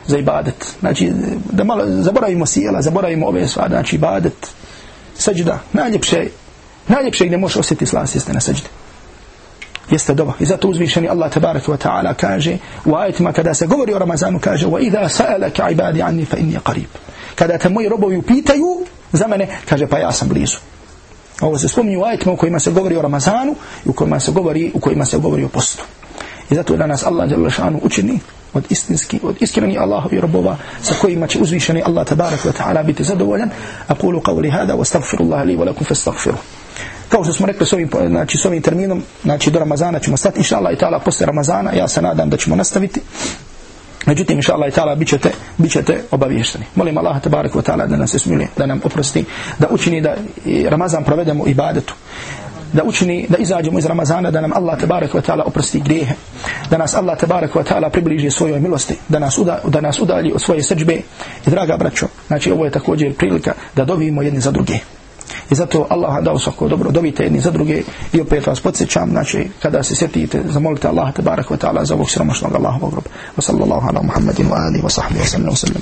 za ibadet. Znači, da malo zaboravimo sjela, zaboravimo ove stvari, znači ibadet, seđda, najljepše, najljepše gdje možeš osjetiti slast jeste na seđde. Jeste doba. I zato uzvišeni Allah tabarak wa ta'ala kaže u ajetima kada se govori o Ramazanu kaže wa idha sa'alaka ibadi anni fa inni qarib. Kada te moji robovi upitaju za mene, kaže pa ja sam blizu. Ovo se spominju u ajetima u kojima se govori o Ramazanu i u kojima se govori, u kojima se govori o postu. I zato da nas Allah dželle šanu učini od istinski od iskreni Allahovi robova sa kojima će uzvišeni Allah tabarak wa ta'ala biti zadovoljan aqulu qawli hada wa astaghfirullah li wa lakum fastaghfiru kao što smo rekli s ovim, znači, s ovim terminom znači do Ramazana ćemo stati inša Allah i ta'ala posle Ramazana ja se nadam da ćemo nastaviti Međutim, inša Allah i ta'ala, bit ćete, bit ćete obavješteni. Molim Allah, tabarak wa ta'ala, da nas se smilije, da nam oprosti, da učini da Ramazan provedemo ibadetu da učini da izađemo iz Ramazana da nam Allah tebarek ve taala oprosti grijehe da nas Allah tebarek ve taala približi svojoj milosti da nas uda, da nas udalji od svoje srdbe i draga braćo znači ovo je također prilika da dovimo jedni za druge I zato Allah dao svako dobro, dobite jedni za druge i opet vas podsjećam, znači kada se sjetite, zamolite Allah tabarak wa ta'ala za ovog siromašnog Allahovog groba. Wa sallallahu ala Muhammedin wa alihi wa sahbihi wa sallam wa sallam.